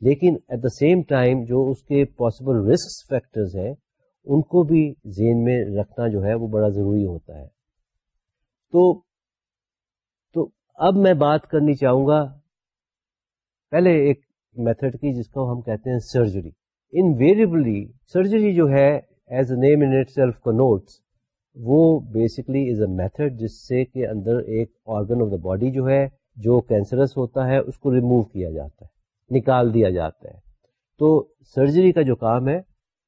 لیکن ایٹ دا سیم ٹائم جو اس کے پاسبل رسک فیکٹرز ہیں، ان کو بھی ذہن میں رکھنا جو ہے، وہ بڑا ضروری ہوتا ہے۔ تو تو اب میں بات کرنی چاہوں گا، پہلے ایک میتھڈ کی، جس کو ہم کہتے ہیں سرجری ان ویریبلی سرجری جو ہے as a name itself کو نوٹس وہ بیسکلی از اے میتھڈ جس سے کہ اندر ایک آرگن آف دا باڈی جو ہے، جو کینسرس ہوتا ہے، اس کو ریموو کیا جاتا ہے، نکال دیا جاتا ہے۔ تو سرجری کا جو کام ہے،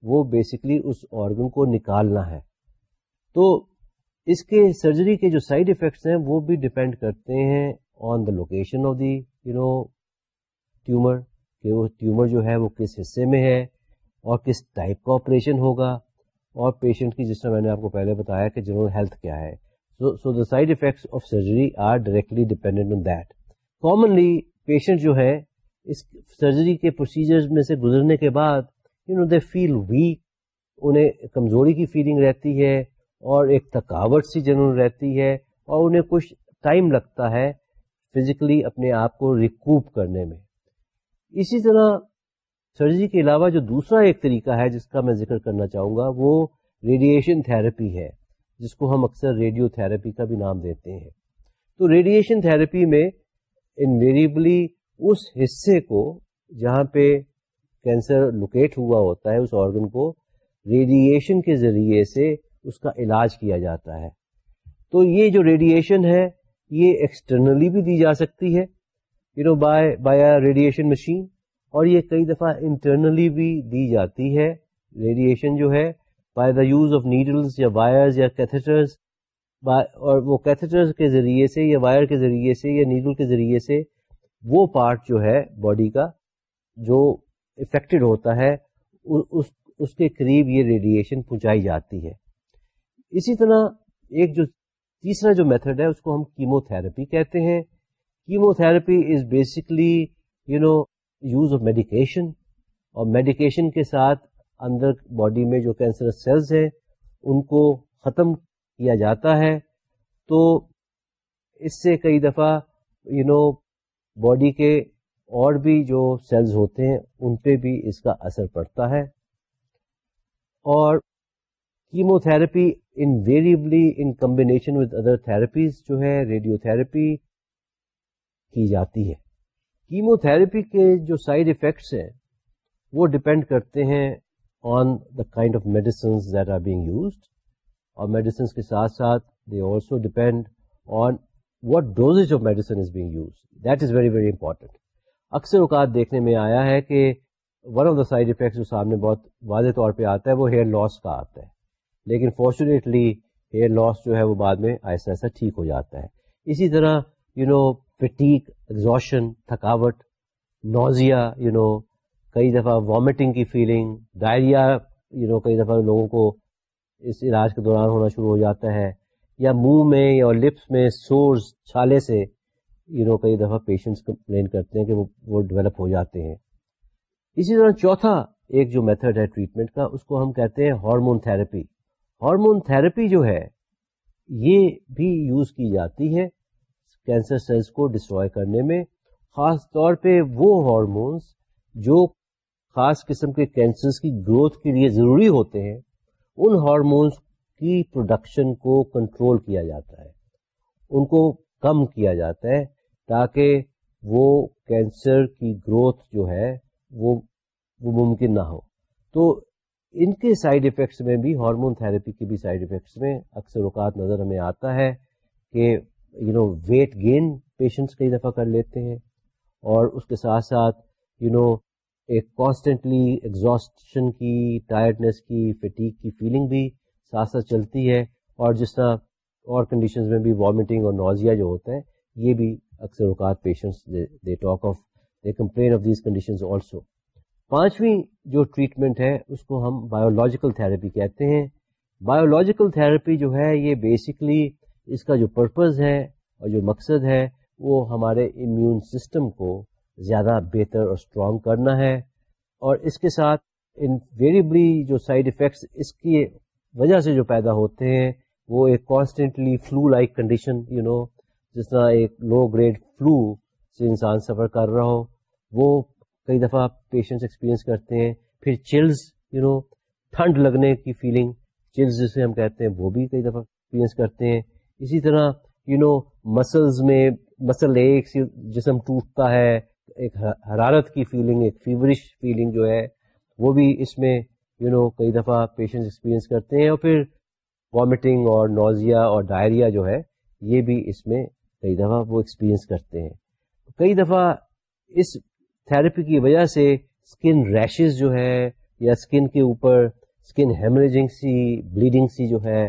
وہ بیسکلی اس آرگن کو نکالنا ہے۔ تو اس کے سرجری کے جو سائڈ افیکٹس ہیں، وہ بھی ڈپینڈ کرتے ہیں on the location of the you know tumour کہ وہ ٹیومر جو ہے، وہ کس حصے میں ہے اور کس ٹائپ کا آپریشن ہوگا۔ اور پیشنٹ کی جس طرح میں نے آپ کو پہلے بتایا کہ جنرل ہیلتھ کیا ہے. So the side effects of surgery are directly dependent on that commonly patient جو ہے اس سرجری کے پروسیجر میں سے گزرنے کے بعد you know they feel weak انہیں کمزوری کی فیلنگ رہتی ہے اور ایک تھکاوٹ سی جنرل رہتی ہے اور انہیں کچھ ٹائم لگتا ہے فزیکلی اپنے آپ کو ریکوپ کرنے میں. اسی طرح سرجری کے علاوہ جو دوسرا ایک طریقہ ہے جس کا میں ذکر کرنا چاہوں گا، وہ ریڈیشن تھراپی ہے، جس کو ہم اکثر ریڈیو تھراپی کا بھی نام دیتے ہیں۔ تو ریڈیشن تھراپی میں انویریبلی اس حصے کو جہاں پہ کینسر لوکیٹ ہوا ہوتا ہے، اس آرگن کو ریڈیشن کے ذریعے سے اس کا علاج کیا جاتا ہے۔ تو یہ جو ریڈیشن ہے، یہ ایکسٹرنلی بھی دی جا سکتی ہے you know by by radiation machine اور یہ کئی دفعہ انٹرنلی بھی دی جاتی ہے۔ ریڈیشن جو ہے by the use of needles یا وائرز یا کیتھیٹرز اور وہ کیتھیٹرز کے ذریعے سے یا وائر کے ذریعے سے یا نیڈل کے ذریعے سے وہ پارٹ جو ہے باڈی کا جو افیکٹڈ ہوتا ہے اس اس کے قریب یہ ریڈیشن پہنچائی جاتی ہے۔ اسی طرح ایک جو تیسرا جو میتھڈ ہے، اس کو ہم کیمو تھراپی کہتے ہیں۔ Chemo therapy is basically you know use of medication اور میڈیکیشن کے ساتھ اندر باڈی میں جو کینسر سیلز ہیں، ان کو ختم کیا جاتا ہے۔ تو اس سے کئی دفعہ یو نو باڈی کے اور بھی جو سیلز ہوتے ہیں، ان پہ بھی اس کا اثر پڑتا ہے۔ اور chemo therapy invariably in combination with other therapies جو ہے ریڈیو تھراپی کی جاتی ہے۔ کیمو تھراپی کے جو سائڈ افیکٹس ہیں، وہ ڈپینڈ کرتے ہیں on the kind of medicines that are being used اور میڈیسنس کے ساتھ ساتھ they also depend on what dosage of medicine is being use that is very very important اکثر اوقات دیکھنے میں آیا ہے کہ one of the side effects جو سامنے بہت واضح طور پہ آتا ہے، وہ ہیئر لاس کا آتا ہے۔ لیکن فارچونیٹلی ہیئر لاس جو ہے، وہ بعد میں ایسا ایسا ٹھیک ہو جاتا ہے۔ اسی طرح یو نو فٹیک ایگزوشن تھکاوٹ نوزیا یو نو کئی دفعہ وامٹنگ کی فیلنگ ڈائریا یو نو کئی دفعہ لوگوں کو اس علاج کے دوران ہونا شروع ہو جاتا ہے، یا منہ میں یا لپس میں سورز چھالے سے یو نو کئی دفعہ پیشنٹس کمپلین کرتے ہیں کہ وہ ڈیولپ ہو جاتے ہیں۔ اسی طرح چوتھا ایک جو میتھڈ ہے ٹریٹمنٹ کا، اس کو ہم کہتے ہیں ہارمون تھراپی ہارمون تھراپی جو ہے، یہ بھی یوز کی جاتی ہے۔ کینسر سیلس کو ڈسٹروائے کرنے میں، خاص طور پہ وہ ہارمونس جو خاص قسم کے کینسر کی گروتھ کے لیے ضروری ہوتے ہیں، ان ہارمونس کی پروڈکشن کو کنٹرول کیا جاتا ہے، ان کو کم کیا جاتا ہے تاکہ وہ کینسر کی گروتھ جو ہے وہ وہ ممکن نہ ہو۔ تو ان کے سائڈ افیکٹس میں بھی، ہارمون تھراپی کے بھی سائڈ افیکٹس میں اکثر اوقات نظر ہمیں آتا ہے کہ you know weight gain patients کئی دفعہ کر لیتے ہیں اور اس کے ساتھ ساتھ یو نو ایک کانسٹنٹلی ایگزاسٹن کی ٹائرڈنیس کی فٹیک کی فیلنگ بھی ساتھ ساتھ چلتی ہے اور جس طرح اور کنڈیشنز میں بھی وامٹنگ اور نوزیا جو ہوتا ہے، یہ بھی اکثر اوقات patients they talk of they complain of these conditions also پانچویں جو ٹریٹمنٹ ہے، اس کو ہم بایولوجیکل تھراپی کہتے ہیں. بایولوجیکل تھراپی جو ہے، یہ بیسکلی اس کا جو پرپز ہے اور جو مقصد ہے وہ ہمارے امیون سسٹم کو زیادہ بہتر اور اسٹرانگ کرنا ہے اور اس کے ساتھ انویریبلی جو سائڈ افیکٹس اس کی وجہ سے جو پیدا ہوتے ہیں وہ ایک constantly flu like condition you know جس طرح ایک لو گریڈ فلو سے انسان سفر کر رہا ہو، وہ کئی دفعہ پیشنٹس ایکسپیرینس کرتے ہیں، پھر چلز یو نو ٹھنڈ لگنے کی فیلنگ چلز جسے ہم کہتے ہیں، وہ بھی کئی دفعہ ایکسپیرینس کرتے ہیں۔ اسی طرح یو نو مسلز میں مسل ایک جسم ٹوٹتا ہے، ایک حرارت کی فیلنگ ایک فیورش فیلنگ جو ہے، وہ بھی اس میں یو نو کئی دفعہ پیشنٹ ایکسپیرینس کرتے ہیں اور پھر وامٹنگ اور نوزیا اور ڈائریا جو ہے، یہ بھی اس میں کئی دفعہ وہ ایکسپیرینس کرتے ہیں. کئی دفعہ اس تھراپی کی وجہ سے اسکن ریشز جو ہے، یا اسکن کے اوپر اسکن ہیمریجنگ سی بلیڈنگ سی جو ہے،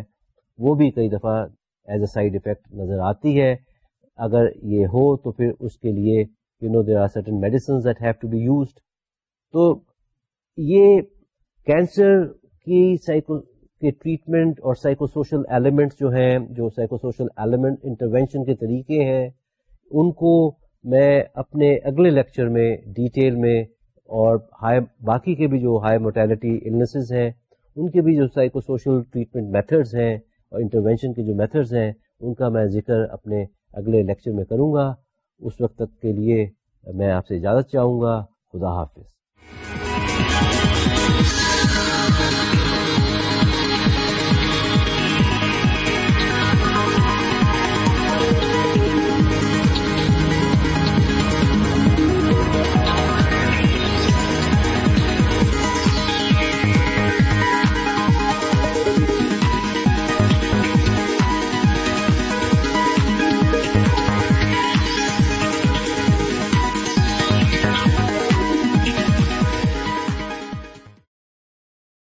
وہ بھی کئی دفعہ ایز اے سائڈ افیکٹ نظر آتی ہے۔ اگر یہ ہو تو پھر اس کے لیے you know there are certain medicines that have to be used تو یہ کینسر کی سائیکو کے ٹریٹمنٹ اور سائیکو سوشل ایلیمنٹس جو ہیں، جو سائیکو سوشل ایلیمنٹ انٹروینشن کے طریقے ہیں، ان کو میں اپنے اگلے لیکچر میں ڈیٹیل میں اور ہائی باقی کے بھی جو ہائی موٹیلٹی النسز ہیں، ان کے بھی جو سائیکو سوشل ٹریٹمنٹ میتھڈز ہیں اور انٹروینشن کے جو میتھڈز ہیں، ان کا میں ذکر اپنے اگلے لیکچر میں کروں گا۔ اس وقت تک کے لیے میں آپ سے اجازت چاہوں گا۔ خدا حافظ۔